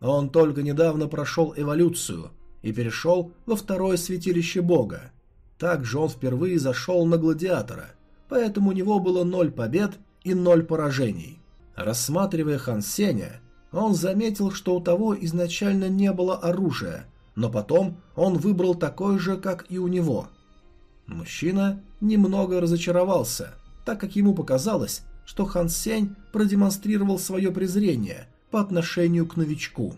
Он только недавно прошел эволюцию и перешел во второе святилище бога. Также он впервые зашел на гладиатора, поэтому у него было ноль побед и ноль поражений. Рассматривая Хан Сеня, он заметил, что у того изначально не было оружия, но потом он выбрал такое же, как и у него. Мужчина немного разочаровался – так как ему показалось, что Хан Сень продемонстрировал свое презрение по отношению к новичку.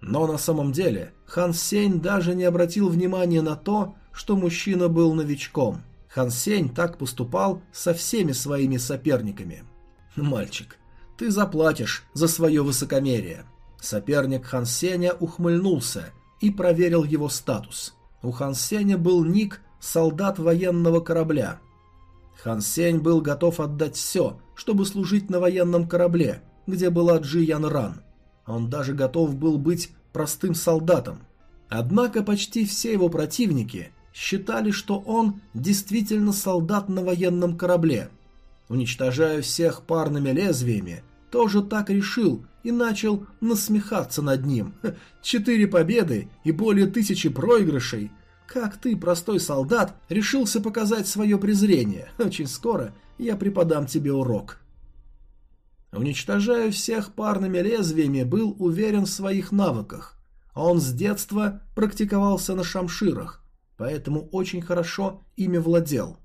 Но на самом деле Хан Сень даже не обратил внимания на то, что мужчина был новичком. Хан Сень так поступал со всеми своими соперниками. «Мальчик, ты заплатишь за свое высокомерие». Соперник Хан Сеня ухмыльнулся и проверил его статус. У Хан Сеня был ник солдат военного корабля. Хан Сень был готов отдать все, чтобы служить на военном корабле, где была Джи Ян Ран. Он даже готов был быть простым солдатом. Однако почти все его противники считали, что он действительно солдат на военном корабле. Уничтожая всех парными лезвиями, тоже так решил и начал насмехаться над ним. Четыре победы и более тысячи проигрышей. Как ты, простой солдат, решился показать свое презрение? Очень скоро я преподам тебе урок. Уничтожая всех парными лезвиями, был уверен в своих навыках. Он с детства практиковался на шамширах, поэтому очень хорошо ими владел.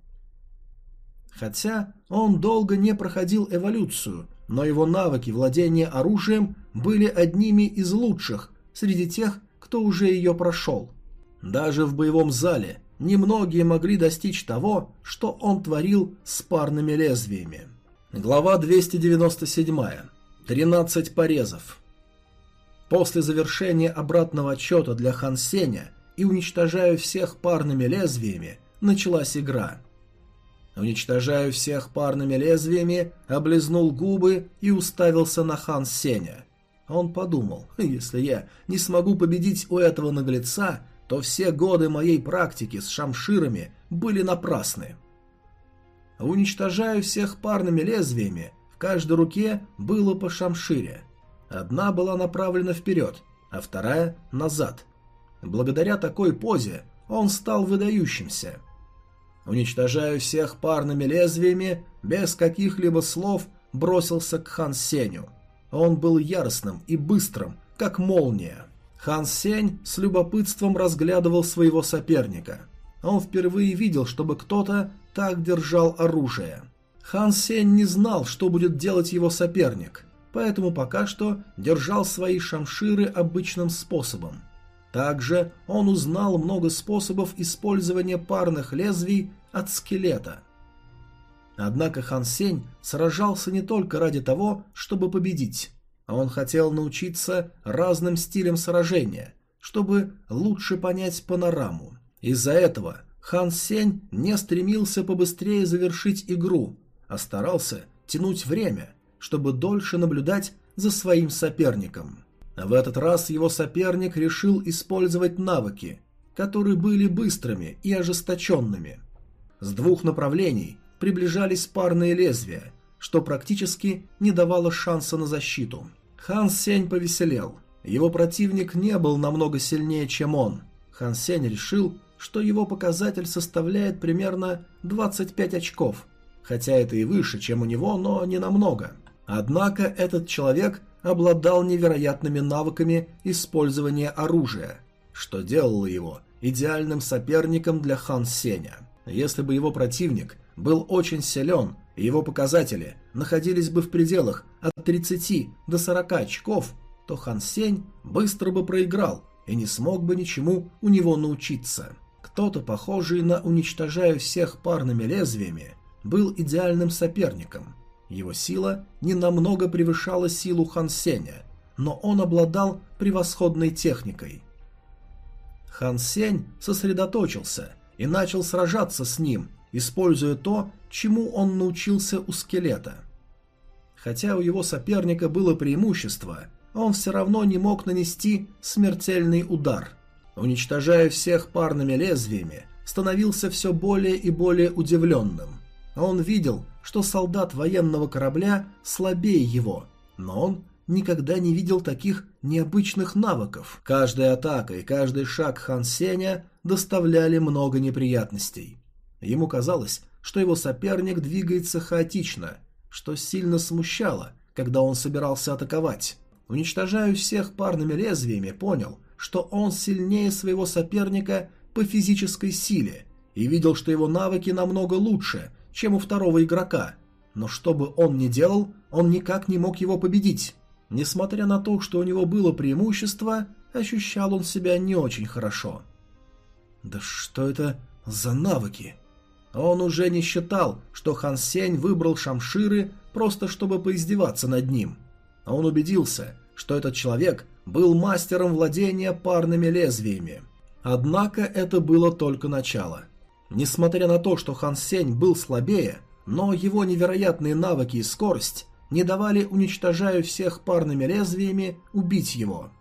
Хотя он долго не проходил эволюцию, но его навыки владения оружием были одними из лучших среди тех, кто уже ее прошел. Даже в боевом зале немногие могли достичь того, что он творил с парными лезвиями. Глава 297. 13 порезов. После завершения обратного отчета для Хан Сеня и уничтожая всех парными лезвиями, началась игра. Уничтожая всех парными лезвиями, облизнул губы и уставился на Хан Сеня. Он подумал, если я не смогу победить у этого наглеца, то все годы моей практики с шамширами были напрасны. Уничтожая всех парными лезвиями, в каждой руке было по шамшире. Одна была направлена вперед, а вторая – назад. Благодаря такой позе он стал выдающимся. Уничтожая всех парными лезвиями, без каких-либо слов бросился к Хан Сеню. Он был яростным и быстрым, как молния. Хан Сень с любопытством разглядывал своего соперника. Он впервые видел, чтобы кто-то так держал оружие. Хан Сень не знал, что будет делать его соперник, поэтому пока что держал свои шамширы обычным способом. Также он узнал много способов использования парных лезвий от скелета. Однако Хан Сень сражался не только ради того, чтобы победить, а он хотел научиться разным стилям сражения, чтобы лучше понять панораму. Из-за этого Хан Сень не стремился побыстрее завершить игру, а старался тянуть время, чтобы дольше наблюдать за своим соперником. В этот раз его соперник решил использовать навыки, которые были быстрыми и ожесточенными. С двух направлений приближались парные лезвия, что практически не давало шанса на защиту. Хан Сень повеселел. Его противник не был намного сильнее, чем он. Хан Сень решил, что его показатель составляет примерно 25 очков, хотя это и выше, чем у него, но не намного. Однако этот человек обладал невероятными навыками использования оружия, что делало его идеальным соперником для Хан Сеня. Если бы его противник был очень силен, и его показатели находились бы в пределах от 30 до 40 очков, то Хан Сень быстро бы проиграл и не смог бы ничему у него научиться. Кто-то, похожий на уничтожая всех парными лезвиями, был идеальным соперником. Его сила не намного превышала силу Хан Сеня, но он обладал превосходной техникой. Хан Сень сосредоточился и начал сражаться с ним, используя то, чему он научился у скелета. Хотя у его соперника было преимущество, он все равно не мог нанести смертельный удар – уничтожая всех парными лезвиями, становился все более и более удивленным. Он видел, что солдат военного корабля слабее его, но он никогда не видел таких необычных навыков. Каждая атака и каждый шаг Хан Сеня доставляли много неприятностей. Ему казалось, что его соперник двигается хаотично, что сильно смущало, когда он собирался атаковать. Уничтожая всех парными лезвиями, понял, что он сильнее своего соперника по физической силе и видел, что его навыки намного лучше, чем у второго игрока. Но что бы он ни делал, он никак не мог его победить. Несмотря на то, что у него было преимущество, ощущал он себя не очень хорошо. Да что это за навыки? Он уже не считал, что Хан Сень выбрал шамширы просто чтобы поиздеваться над ним. Он убедился, что этот человек был мастером владения парными лезвиями. Однако это было только начало. Несмотря на то, что Хан Сень был слабее, но его невероятные навыки и скорость не давали уничтожаю всех парными лезвиями убить его.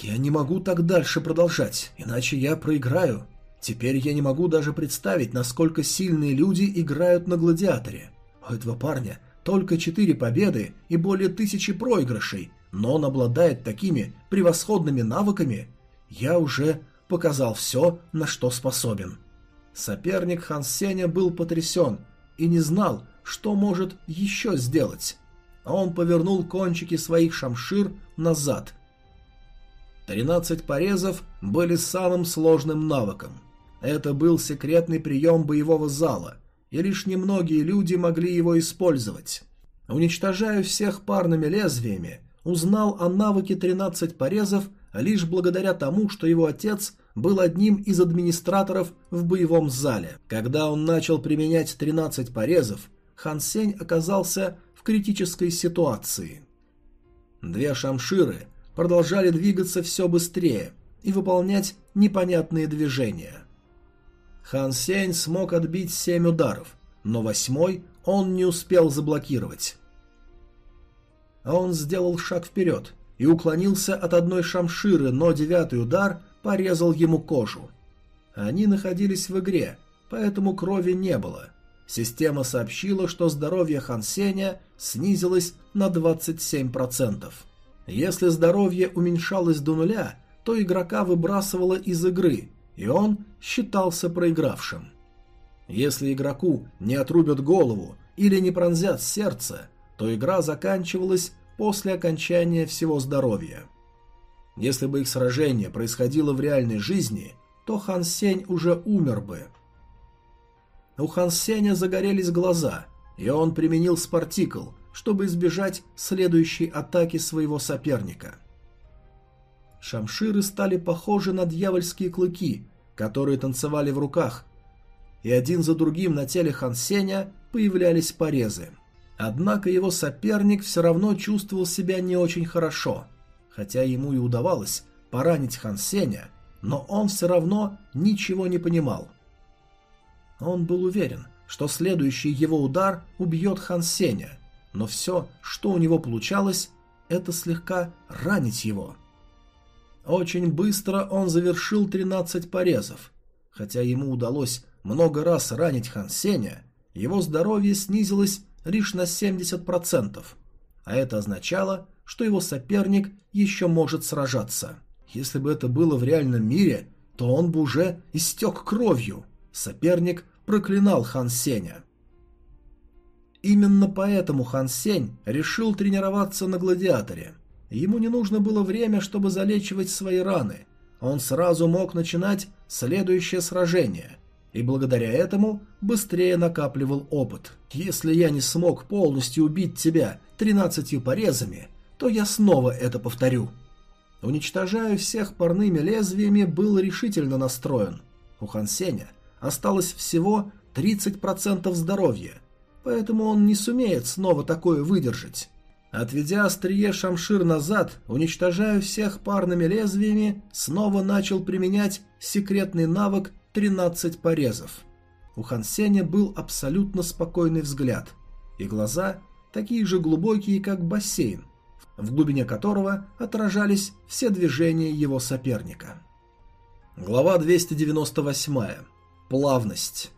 «Я не могу так дальше продолжать, иначе я проиграю. Теперь я не могу даже представить, насколько сильные люди играют на гладиаторе. У этого парня только четыре победы и более тысячи проигрышей, но он обладает такими превосходными навыками. Я уже показал все, на что способен». Соперник Хан Сеня был потрясен и не знал, что может еще сделать. А он повернул кончики своих шамшир назад. Тринадцать порезов были самым сложным навыком. Это был секретный прием боевого зала, и лишь немногие люди могли его использовать. Уничтожая всех парными лезвиями, узнал о навыке 13 порезов лишь благодаря тому, что его отец был одним из администраторов в боевом зале. Когда он начал применять 13 порезов, Хан Сень оказался в критической ситуации. Две шамширы продолжали двигаться все быстрее и выполнять непонятные движения. Хан Сень смог отбить семь ударов, но восьмой он не успел заблокировать. Он сделал шаг вперед и уклонился от одной шамширы, но девятый удар порезал ему кожу. Они находились в игре, поэтому крови не было. Система сообщила, что здоровье Хан Сеня снизилось на 27%. Если здоровье уменьшалось до нуля, то игрока выбрасывало из игры, и он считался проигравшим. Если игроку не отрубят голову или не пронзят сердце, то игра заканчивалась после окончания всего здоровья. Если бы их сражение происходило в реальной жизни, то Хан Сень уже умер бы. У Хан Сеня загорелись глаза, и он применил спартикл, чтобы избежать следующей атаки своего соперника. Шамширы стали похожи на дьявольские клыки, которые танцевали в руках, и один за другим на теле Хан Сеня появлялись порезы. Однако его соперник все равно чувствовал себя не очень хорошо – Хотя ему и удавалось поранить Хан Сеня, но он все равно ничего не понимал. Он был уверен, что следующий его удар убьет Хан Сеня, но все, что у него получалось, это слегка ранить его. Очень быстро он завершил 13 порезов. Хотя ему удалось много раз ранить Хан Сеня, его здоровье снизилось лишь на 70%, а это означало, что его соперник еще может сражаться. Если бы это было в реальном мире, то он бы уже истек кровью. Соперник проклинал Хан Сеня. Именно поэтому Хан Сень решил тренироваться на гладиаторе. Ему не нужно было время, чтобы залечивать свои раны. Он сразу мог начинать следующее сражение, и благодаря этому быстрее накапливал опыт. Если я не смог полностью убить тебя тринадцатью порезами, то я снова это повторю. Уничтожая всех парными лезвиями, был решительно настроен. У Хан Сеня осталось всего 30% здоровья, поэтому он не сумеет снова такое выдержать. Отведя острие шамшир назад, уничтожая всех парными лезвиями, снова начал применять секретный навык 13 порезов. У Хан Сеня был абсолютно спокойный взгляд, и глаза такие же глубокие, как бассейн, в глубине которого отражались все движения его соперника. Глава 298. Плавность.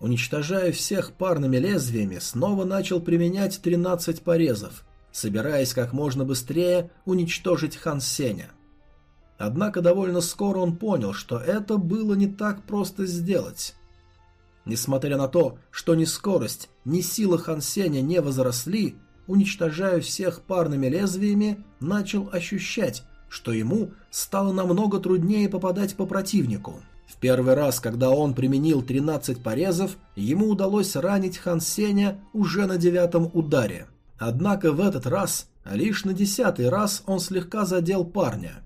Уничтожая всех парными лезвиями, снова начал применять 13 порезов, собираясь как можно быстрее уничтожить Хан Сеня. Однако довольно скоро он понял, что это было не так просто сделать. Несмотря на то, что ни скорость, ни сила Хан Сеня не возросли, уничтожая всех парными лезвиями, начал ощущать, что ему стало намного труднее попадать по противнику. В первый раз, когда он применил 13 порезов, ему удалось ранить Хан Сеня уже на девятом ударе. Однако в этот раз, лишь на десятый раз он слегка задел парня.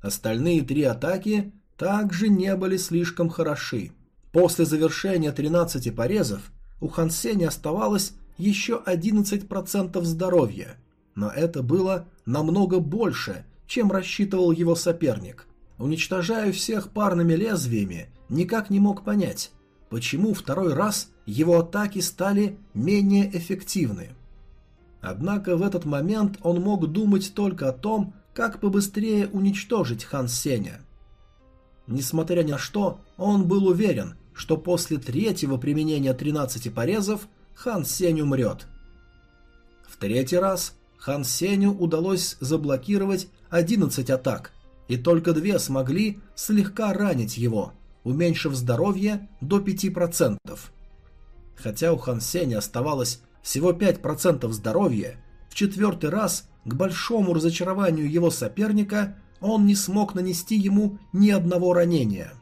Остальные три атаки также не были слишком хороши. После завершения 13 порезов у Хан Сеня оставалось еще 11% здоровья, но это было намного больше, чем рассчитывал его соперник. Уничтожая всех парными лезвиями, никак не мог понять, почему второй раз его атаки стали менее эффективны. Однако в этот момент он мог думать только о том, как побыстрее уничтожить Хан Сеня. Несмотря ни на что, он был уверен, что после третьего применения 13 порезов Хан Сень умрет. В третий раз Хан Сеню удалось заблокировать 11 атак, и только две смогли слегка ранить его, уменьшив здоровье до 5%. Хотя у Хан Сеня оставалось всего 5% здоровья, в четвертый раз, к большому разочарованию его соперника, он не смог нанести ему ни одного ранения.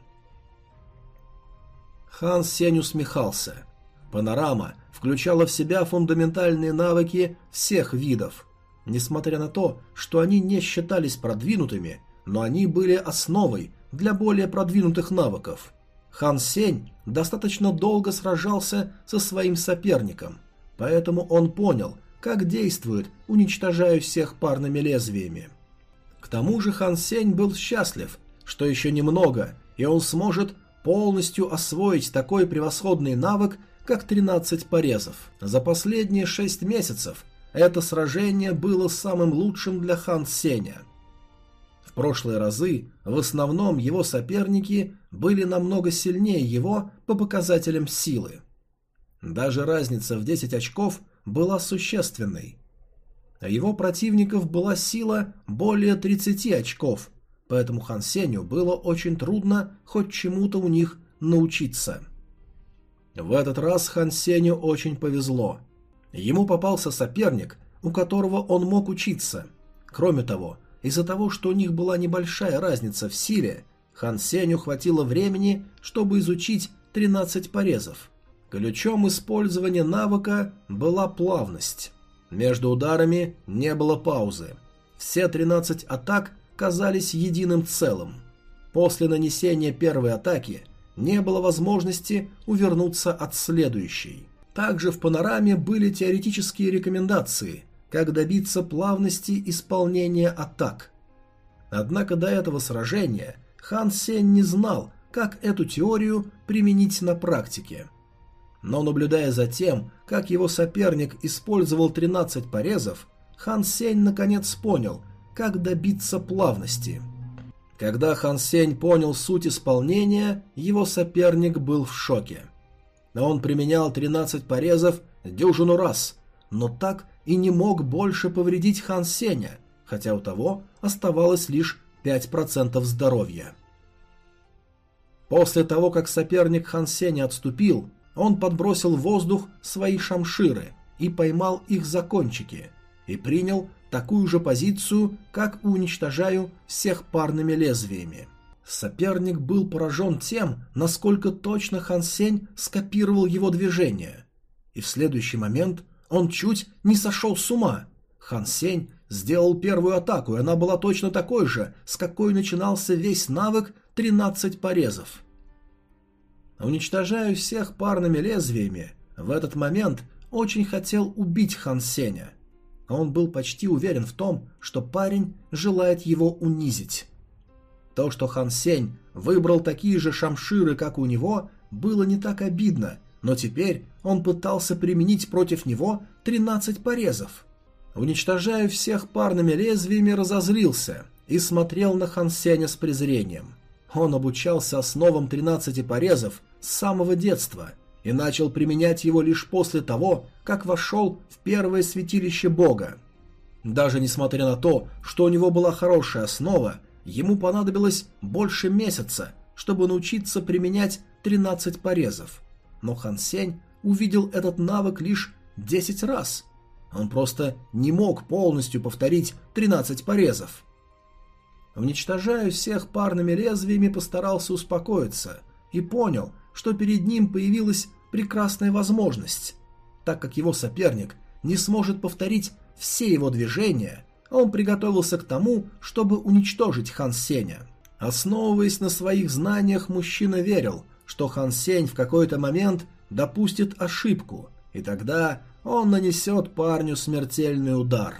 Хан Сень усмехался. Панорама включала в себя фундаментальные навыки всех видов. Несмотря на то, что они не считались продвинутыми, но они были основой для более продвинутых навыков. Хан Сень достаточно долго сражался со своим соперником, поэтому он понял, как действует, уничтожая всех парными лезвиями. К тому же Хан Сень был счастлив, что еще немного, и он сможет полностью освоить такой превосходный навык, как 13 порезов. За последние 6 месяцев это сражение было самым лучшим для Хан Сеня – прошлые разы в основном его соперники были намного сильнее его по показателям силы. Даже разница в 10 очков была существенной. А его противников была сила более 30 очков, поэтому Хан Сеню было очень трудно хоть чему-то у них научиться. В этот раз Хан Сеню очень повезло. Ему попался соперник, у которого он мог учиться. Кроме того, из-за того, что у них была небольшая разница в силе, Хан Сеню хватило времени, чтобы изучить 13 порезов. Ключом использования навыка была плавность. Между ударами не было паузы. Все 13 атак казались единым целым. После нанесения первой атаки не было возможности увернуться от следующей. Также в панораме были теоретические рекомендации – как добиться плавности исполнения атак. Однако до этого сражения Хан Сень не знал, как эту теорию применить на практике. Но наблюдая за тем, как его соперник использовал 13 порезов, Хан Сень наконец понял, как добиться плавности. Когда Хан Сень понял суть исполнения, его соперник был в шоке. Он применял 13 порезов дюжину раз, но так, и не мог больше повредить Хан Сеня, хотя у того оставалось лишь 5% здоровья. После того, как соперник Хан Сеня отступил, он подбросил в воздух свои шамширы и поймал их за кончики, и принял такую же позицию, как уничтожаю всех парными лезвиями. Соперник был поражен тем, насколько точно Хан Сень скопировал его движение, и в следующий момент – он чуть не сошел с ума. Хан Сень сделал первую атаку, и она была точно такой же, с какой начинался весь навык 13 порезов. Уничтожая всех парными лезвиями, в этот момент очень хотел убить Хан Сеня. Он был почти уверен в том, что парень желает его унизить. То, что Хан Сень выбрал такие же шамширы, как у него, было не так обидно, но теперь он пытался применить против него 13 порезов. Уничтожая всех парными лезвиями, разозлился и смотрел на Хан Сеня с презрением. Он обучался основам 13 порезов с самого детства и начал применять его лишь после того, как вошел в первое святилище бога. Даже несмотря на то, что у него была хорошая основа, ему понадобилось больше месяца, чтобы научиться применять 13 порезов но Хан Сень увидел этот навык лишь 10 раз. Он просто не мог полностью повторить 13 порезов. Уничтожая всех парными лезвиями, постарался успокоиться и понял, что перед ним появилась прекрасная возможность. Так как его соперник не сможет повторить все его движения, он приготовился к тому, чтобы уничтожить Хан Сеня. Основываясь на своих знаниях, мужчина верил, что Хан Сень в какой-то момент допустит ошибку, и тогда он нанесет парню смертельный удар.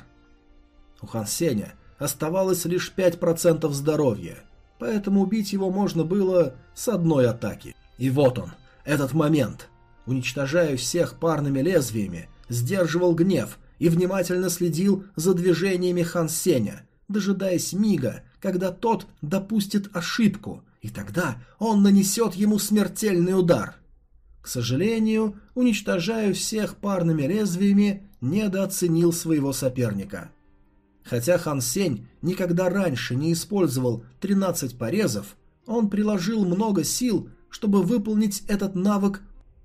У Хан Сеня оставалось лишь 5% здоровья, поэтому убить его можно было с одной атаки. И вот он, этот момент. Уничтожая всех парными лезвиями, сдерживал гнев и внимательно следил за движениями Хан Сеня, дожидаясь мига, когда тот допустит ошибку, и тогда он нанесет ему смертельный удар. К сожалению, уничтожая всех парными лезвиями, недооценил своего соперника. Хотя Хан Сень никогда раньше не использовал 13 порезов, он приложил много сил, чтобы выполнить этот навык.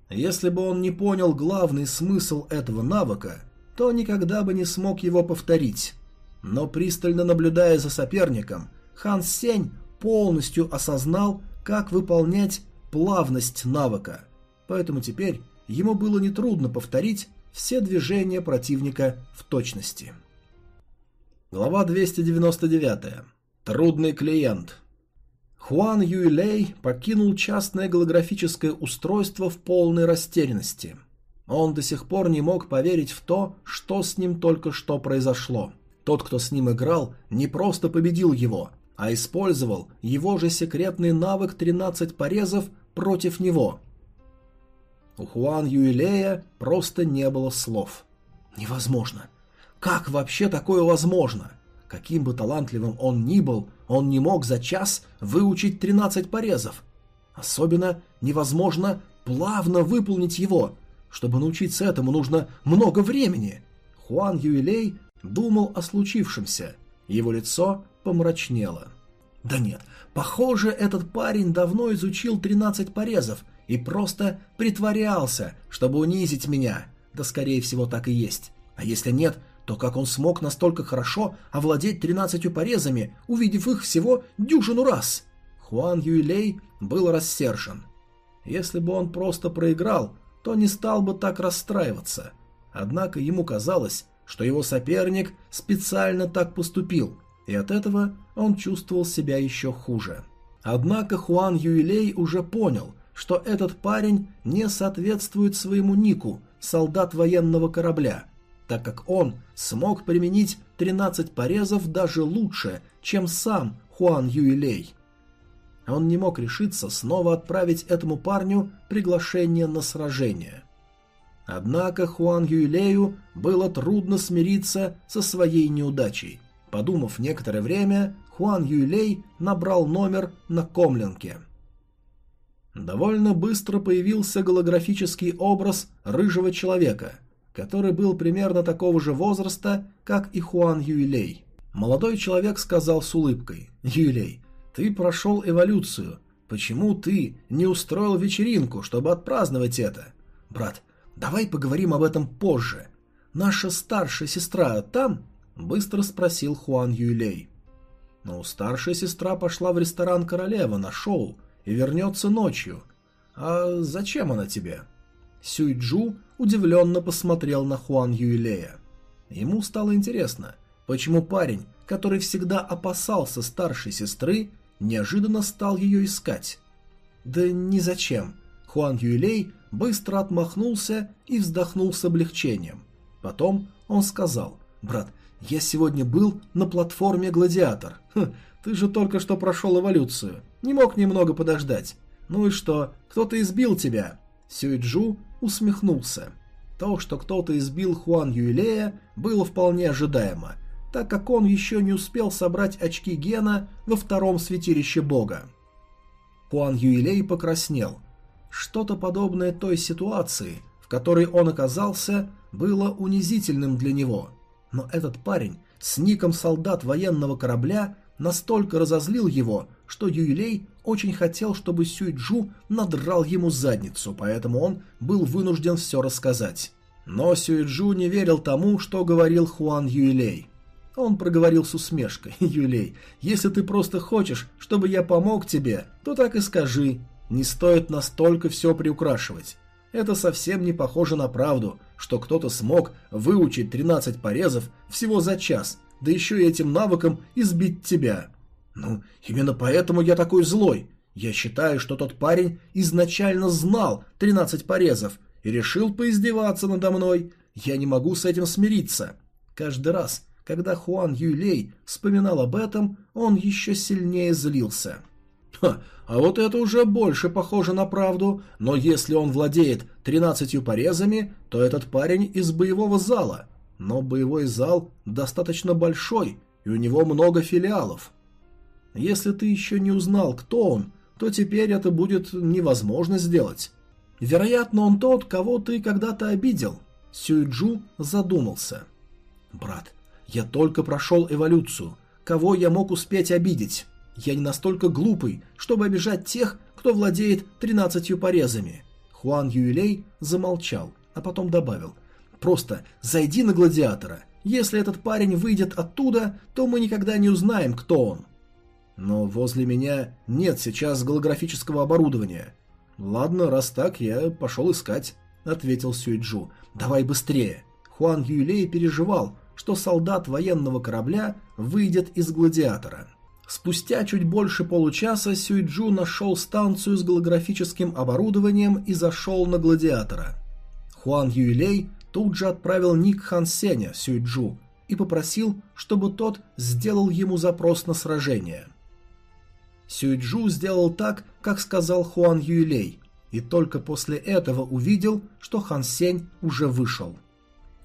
Если бы он не понял главный смысл этого навыка, то никогда бы не смог его повторить. Но пристально наблюдая за соперником, Хан Сень полностью осознал, как выполнять плавность навыка. Поэтому теперь ему было нетрудно повторить все движения противника в точности. Глава 299. Трудный клиент. Хуан Юйлей покинул частное голографическое устройство в полной растерянности. Он до сих пор не мог поверить в то, что с ним только что произошло. Тот, кто с ним играл, не просто победил его, а использовал его же секретный навык 13 порезов против него. У Хуан Юйлея просто не было слов. Невозможно. Как вообще такое возможно? Каким бы талантливым он ни был, он не мог за час выучить 13 порезов. Особенно невозможно плавно выполнить его. Чтобы научиться этому, нужно много времени. Хуан Юилей думал о случившемся. Его лицо помрачнело. Да нет, похоже, этот парень давно изучил 13 порезов и просто притворялся, чтобы унизить меня. Да скорее всего так и есть. А если нет, то как он смог настолько хорошо овладеть тринадцатью порезами, увидев их всего дюжину раз? Хуан Юйлей был рассержен. Если бы он просто проиграл, то не стал бы так расстраиваться. Однако ему казалось, что его соперник специально так поступил, и от этого он чувствовал себя еще хуже. Однако Хуан Юйлей уже понял, что этот парень не соответствует своему нику, солдат военного корабля, так как он смог применить 13 порезов даже лучше, чем сам Хуан Юйлей. Он не мог решиться снова отправить этому парню приглашение на сражение. Однако Хуан Юйлею было трудно смириться со своей неудачей. Подумав некоторое время, Хуан Юйлей набрал номер на комленке. Довольно быстро появился голографический образ рыжего человека – который был примерно такого же возраста, как и Хуан Юйлей. Молодой человек сказал с улыбкой, «Юйлей, ты прошел эволюцию. Почему ты не устроил вечеринку, чтобы отпраздновать это? Брат, давай поговорим об этом позже. Наша старшая сестра там?» – быстро спросил Хуан Юйлей. «Ну, старшая сестра пошла в ресторан «Королева» на шоу и вернется ночью. А зачем она тебе?» Сюйджу удивленно посмотрел на Хуан Юйлея. Ему стало интересно, почему парень, который всегда опасался старшей сестры, неожиданно стал ее искать. Да ни зачем. Хуан Юйлей быстро отмахнулся и вздохнул с облегчением. Потом он сказал, «Брат, я сегодня был на платформе «Гладиатор». Хм, ты же только что прошел эволюцию. Не мог немного подождать. Ну и что, кто-то избил тебя?» Сюйджу усмехнулся. То, что кто-то избил Хуан Юйлея, было вполне ожидаемо, так как он еще не успел собрать очки Гена во втором святилище бога. Хуан Юйлей покраснел. Что-то подобное той ситуации, в которой он оказался, было унизительным для него. Но этот парень с ником солдат военного корабля настолько разозлил его, что Юйлей очень хотел, чтобы Сюйджу надрал ему задницу, поэтому он был вынужден все рассказать. Но Сюйджу не верил тому, что говорил Хуан Юйлей. Он проговорил с усмешкой. «Юлей, если ты просто хочешь, чтобы я помог тебе, то так и скажи. Не стоит настолько все приукрашивать. Это совсем не похоже на правду, что кто-то смог выучить 13 порезов всего за час, да еще и этим навыком избить тебя. Ну, именно поэтому я такой злой. Я считаю, что тот парень изначально знал 13 порезов и решил поиздеваться надо мной. Я не могу с этим смириться. Каждый раз, когда Хуан Юйлей вспоминал об этом, он еще сильнее злился. Ха, а вот это уже больше похоже на правду, но если он владеет тринадцатью порезами, то этот парень из боевого зала. Но боевой зал достаточно большой, и у него много филиалов. Если ты еще не узнал, кто он, то теперь это будет невозможно сделать. Вероятно, он тот, кого ты когда-то обидел. Сюйджу задумался. Брат, я только прошел эволюцию. Кого я мог успеть обидеть? Я не настолько глупый, чтобы обижать тех, кто владеет тринадцатью порезами. Хуан Юйлей замолчал, а потом добавил. Просто зайди на гладиатора. Если этот парень выйдет оттуда, то мы никогда не узнаем, кто он. Но возле меня нет сейчас голографического оборудования. Ладно, раз так, я пошел искать, ответил Сюйджу. Давай быстрее. Хуан Юйлей переживал, что солдат военного корабля выйдет из гладиатора. Спустя чуть больше получаса Сюйджу нашел станцию с голографическим оборудованием и зашел на гладиатора. Хуан Юйлей тут же отправил ник Хан Сеня Сюйджу и попросил, чтобы тот сделал ему запрос на сражение. Сюйджу сделал так, как сказал Хуан Юйлей, и только после этого увидел, что Хан Сень уже вышел.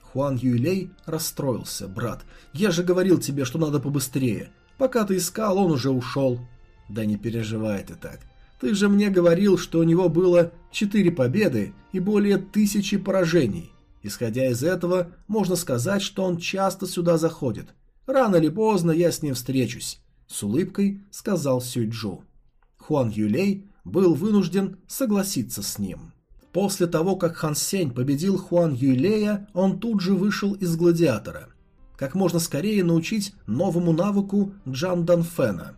Хуан Юйлей расстроился. «Брат, я же говорил тебе, что надо побыстрее. Пока ты искал, он уже ушел». «Да не переживай ты так. Ты же мне говорил, что у него было четыре победы и более тысячи поражений. Исходя из этого, можно сказать, что он часто сюда заходит. Рано или поздно я с ним встречусь. С улыбкой сказал Сюйджу. Хуан Юлей был вынужден согласиться с ним. После того, как Хан Сень победил Хуан Юйлея, он тут же вышел из гладиатора. Как можно скорее научить новому навыку Джан Данфена.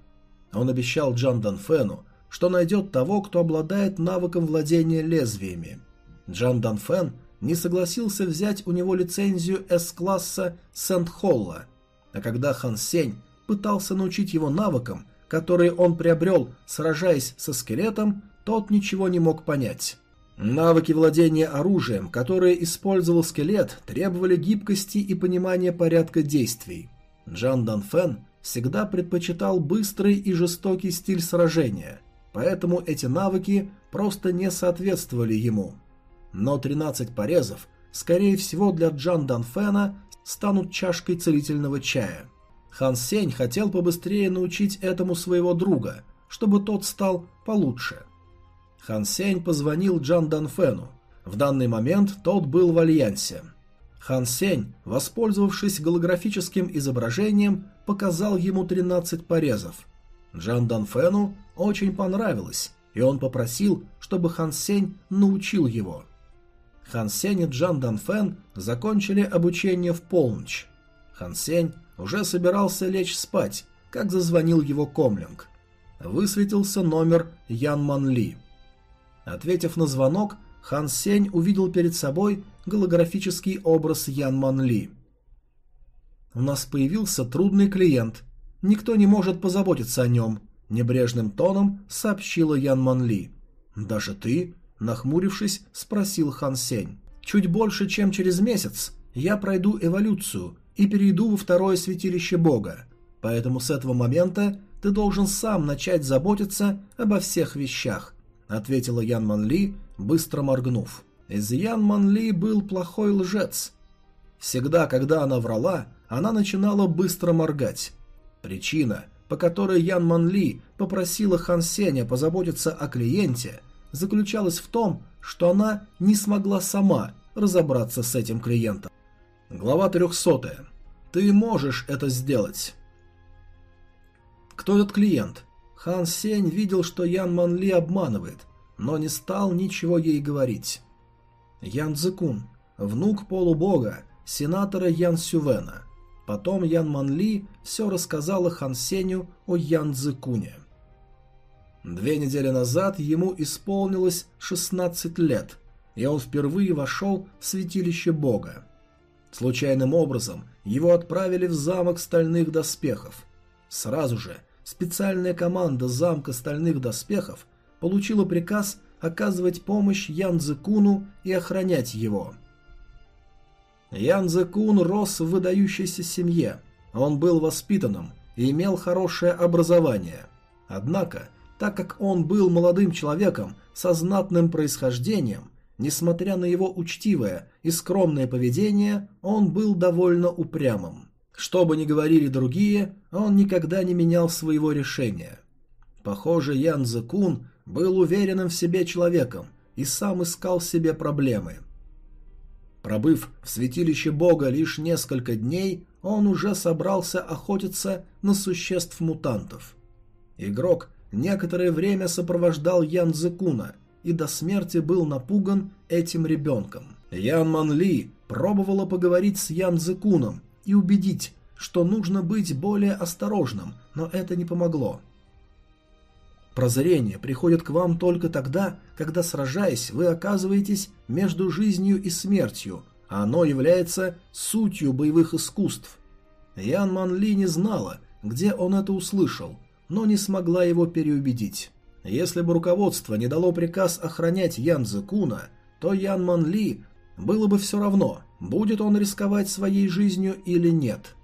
Он обещал Джан Данфену, что найдет того, кто обладает навыком владения лезвиями. Джан Данфен не согласился взять у него лицензию С-класса Сент-Холла, а когда Хан Сень пытался научить его навыкам, которые он приобрел, сражаясь со скелетом, тот ничего не мог понять. Навыки владения оружием, которые использовал скелет, требовали гибкости и понимания порядка действий. Джан Данфен всегда предпочитал быстрый и жестокий стиль сражения, поэтому эти навыки просто не соответствовали ему. Но 13 порезов, скорее всего для Джан Данфена, станут чашкой целительного чая – Хан Сень хотел побыстрее научить этому своего друга, чтобы тот стал получше. Хан Сень позвонил Джан Данфену. В данный момент тот был в альянсе. Хан Сень, воспользовавшись голографическим изображением, показал ему 13 порезов. Джан Данфену очень понравилось, и он попросил, чтобы Хан Сень научил его. Хан Сень и Джан Данфен закончили обучение в полночь. Хан Сень уже собирался лечь спать, как зазвонил его комлинг. Высветился номер Ян Ман Ли. Ответив на звонок, Хан Сень увидел перед собой голографический образ Ян Ман Ли. «У нас появился трудный клиент. Никто не может позаботиться о нем», – небрежным тоном сообщила Ян Ман Ли. «Даже ты?» – нахмурившись, спросил Хан Сень. «Чуть больше, чем через месяц, я пройду эволюцию и перейду во второе святилище Бога. Поэтому с этого момента ты должен сам начать заботиться обо всех вещах», — ответила Ян Ман Ли, быстро моргнув. Из Ян Ман Ли был плохой лжец. Всегда, когда она врала, она начинала быстро моргать. Причина, по которой Ян Ман Ли попросила Хан Сеня позаботиться о клиенте, заключалась в том, что она не смогла сама разобраться с этим клиентом. Глава 300. Ты можешь это сделать. Кто этот клиент? Хан Сень видел, что Ян Ман Ли обманывает, но не стал ничего ей говорить. Ян Цзыкун, внук полубога, сенатора Ян Сювена. Потом Ян Ман Ли все рассказала Хан Сеню о Ян Цзыкуне. Две недели назад ему исполнилось 16 лет, и он впервые вошел в святилище бога. Случайным образом его отправили в замок стальных доспехов. Сразу же специальная команда замка стальных доспехов получила приказ оказывать помощь Ян Цзэкуну и охранять его. Ян Цзэкун рос в выдающейся семье. Он был воспитанным и имел хорошее образование. Однако, Так как он был молодым человеком со знатным происхождением, несмотря на его учтивое и скромное поведение, он был довольно упрямым. Что бы ни говорили другие, он никогда не менял своего решения. Похоже, Ян Зекун был уверенным в себе человеком и сам искал себе проблемы. Пробыв в святилище бога лишь несколько дней, он уже собрался охотиться на существ-мутантов. Игрок некоторое время сопровождал Ян Зекуна и до смерти был напуган этим ребенком. Ян Ман Ли пробовала поговорить с Ян Зекуном и убедить, что нужно быть более осторожным, но это не помогло. Прозрение приходит к вам только тогда, когда, сражаясь, вы оказываетесь между жизнью и смертью, а оно является сутью боевых искусств. Ян Ман Ли не знала, где он это услышал, но не смогла его переубедить. Если бы руководство не дало приказ охранять Ян Зекуна, то Ян Ман Ли было бы все равно, будет он рисковать своей жизнью или нет.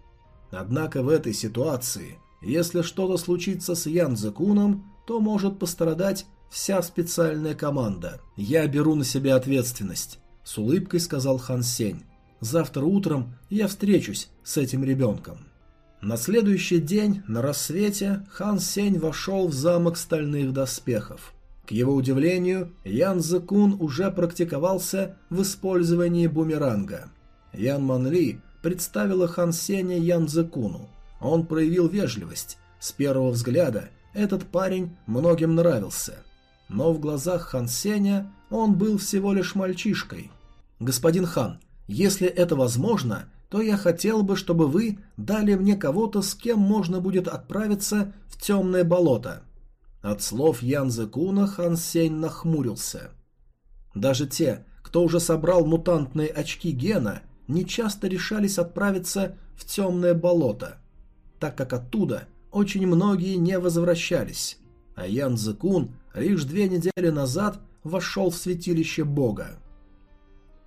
Однако в этой ситуации, если что-то случится с Ян Зекуном, то может пострадать вся специальная команда. Я беру на себя ответственность, с улыбкой сказал Хан Сень. Завтра утром я встречусь с этим ребенком. На следующий день, на рассвете, Хан Сень вошел в замок стальных доспехов. К его удивлению, Ян Зекун уже практиковался в использовании бумеранга. Ян Манли представила Хан Сеня Ян Зекуну. Он проявил вежливость. С первого взгляда этот парень многим нравился. Но в глазах Хан Сеня он был всего лишь мальчишкой. «Господин Хан, если это возможно, то я хотел бы, чтобы вы дали мне кого-то, с кем можно будет отправиться в темное болото». От слов Ян Зекуна Хан Сень нахмурился. Даже те, кто уже собрал мутантные очки гена, не часто решались отправиться в темное болото, так как оттуда очень многие не возвращались, а Ян Зекун лишь две недели назад вошел в святилище бога.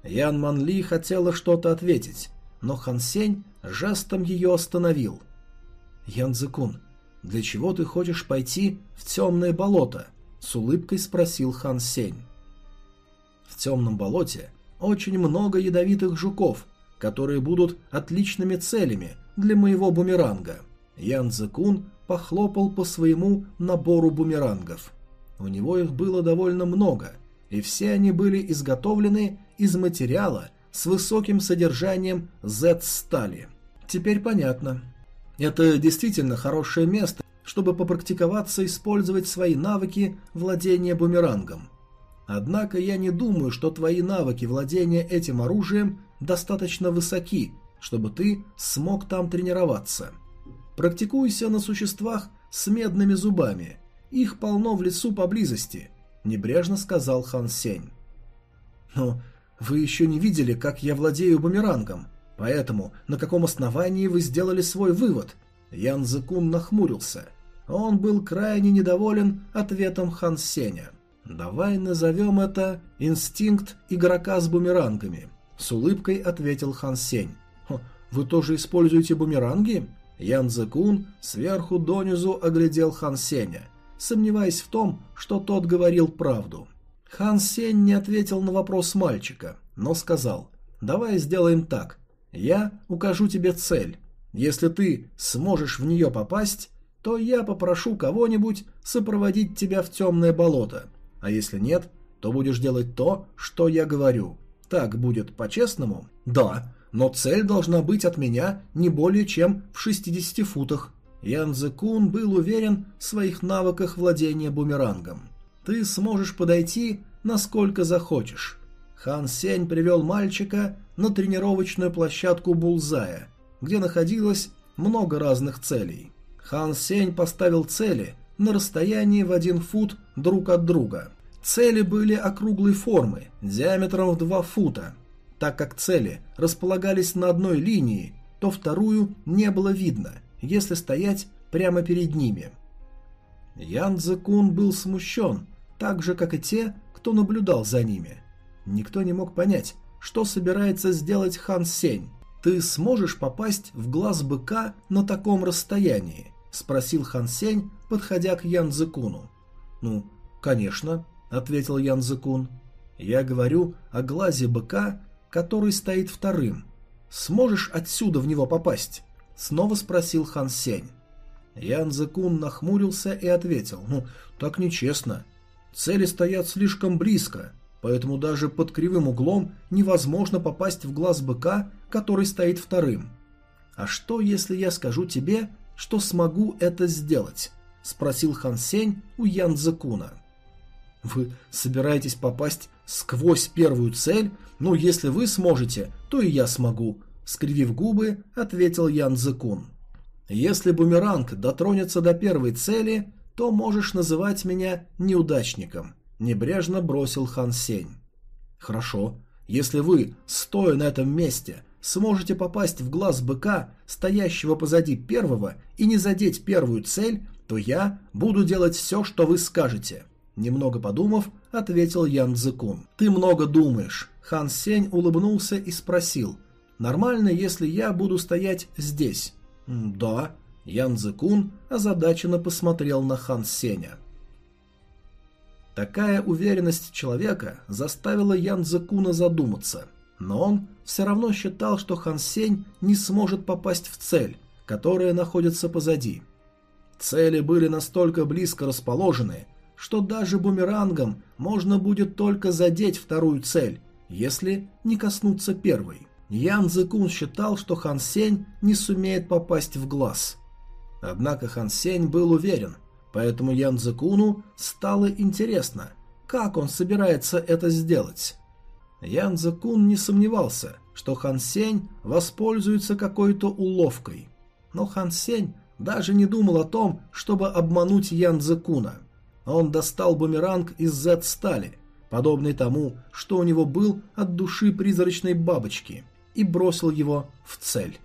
Ян Манли хотела что-то ответить, но Хан Сень жестом ее остановил. «Ян Зекун, для чего ты хочешь пойти в темное болото?» — с улыбкой спросил Хан Сень. «В темном болоте очень много ядовитых жуков, которые будут отличными целями для моего бумеранга. Ян Цзэкун похлопал по своему набору бумерангов. У него их было довольно много, и все они были изготовлены из материала с высоким содержанием Z-стали. Теперь понятно. Это действительно хорошее место, чтобы попрактиковаться использовать свои навыки владения бумерангом. Однако я не думаю, что твои навыки владения этим оружием достаточно высоки, чтобы ты смог там тренироваться. Практикуйся на существах с медными зубами. Их полно в лесу поблизости», — небрежно сказал Хан Сень. «Но вы еще не видели, как я владею бумерангом, поэтому на каком основании вы сделали свой вывод?» Ян Зекун нахмурился. Он был крайне недоволен ответом Хан Сеня. «Давай назовем это инстинкт игрока с бумерангами», — с улыбкой ответил Хан Сень. «Вы тоже используете бумеранги?» Ян Цзэкун сверху донизу оглядел Хан Сеня, сомневаясь в том, что тот говорил правду. Хан Сень не ответил на вопрос мальчика, но сказал «Давай сделаем так. Я укажу тебе цель. Если ты сможешь в нее попасть, то я попрошу кого-нибудь сопроводить тебя в темное болото. А если нет, то будешь делать то, что я говорю. Так будет по-честному?» «Да», но цель должна быть от меня не более чем в 60 футах. Ян Кун был уверен в своих навыках владения бумерангом. Ты сможешь подойти, насколько захочешь. Хан Сень привел мальчика на тренировочную площадку Булзая, где находилось много разных целей. Хан Сень поставил цели на расстоянии в один фут друг от друга. Цели были округлой формы, диаметром в 2 фута, так как цели располагались на одной линии, то вторую не было видно, если стоять прямо перед ними. Ян Цзэкун был смущен, так же, как и те, кто наблюдал за ними. Никто не мог понять, что собирается сделать Хан Сень. «Ты сможешь попасть в глаз быка на таком расстоянии?» – спросил Хан Сень, подходя к Ян Цзэкуну. Ну, конечно, ответил Ян Зекун. Я говорю о глазе быка, который стоит вторым. Сможешь отсюда в него попасть? Снова спросил Хан Сень. Ян Зекун нахмурился и ответил. Ну, так нечестно. Цели стоят слишком близко, поэтому даже под кривым углом невозможно попасть в глаз быка, который стоит вторым. А что, если я скажу тебе, что смогу это сделать? Спросил Хан Сень у Ян Зекуна. Вы собираетесь попасть сквозь первую цель? Ну, если вы сможете, то и я смогу, скривив губы, ответил Ян Зекун. Если бумеранг дотронется до первой цели, то можешь называть меня неудачником», – небрежно бросил Хан Сень. «Хорошо. Если вы, стоя на этом месте, сможете попасть в глаз быка, стоящего позади первого, и не задеть первую цель, то я буду делать все, что вы скажете». Немного подумав, ответил Ян Цзыкун. «Ты много думаешь». Хан Сень улыбнулся и спросил. «Нормально, если я буду стоять здесь?» «Да». Ян Цзыкун озадаченно посмотрел на Хан Сеня. Такая уверенность человека заставила Ян Цзыкуна задуматься, но он все равно считал, что Хан Сень не сможет попасть в цель, которая находится позади. Цели были настолько близко расположены, что даже бумерангом можно будет только задеть вторую цель, если не коснуться первой. Ян Цзэкун считал, что Хан Сень не сумеет попасть в глаз. Однако Хан Сень был уверен, поэтому Ян Цзэкуну стало интересно, как он собирается это сделать. Ян Цзэкун не сомневался, что Хан Сень воспользуется какой-то уловкой. Но Хан Сень даже не думал о том, чтобы обмануть Ян Цзэкуна. Он достал бумеранг из Z-стали, подобный тому, что у него был от души призрачной бабочки – и бросил его в цель.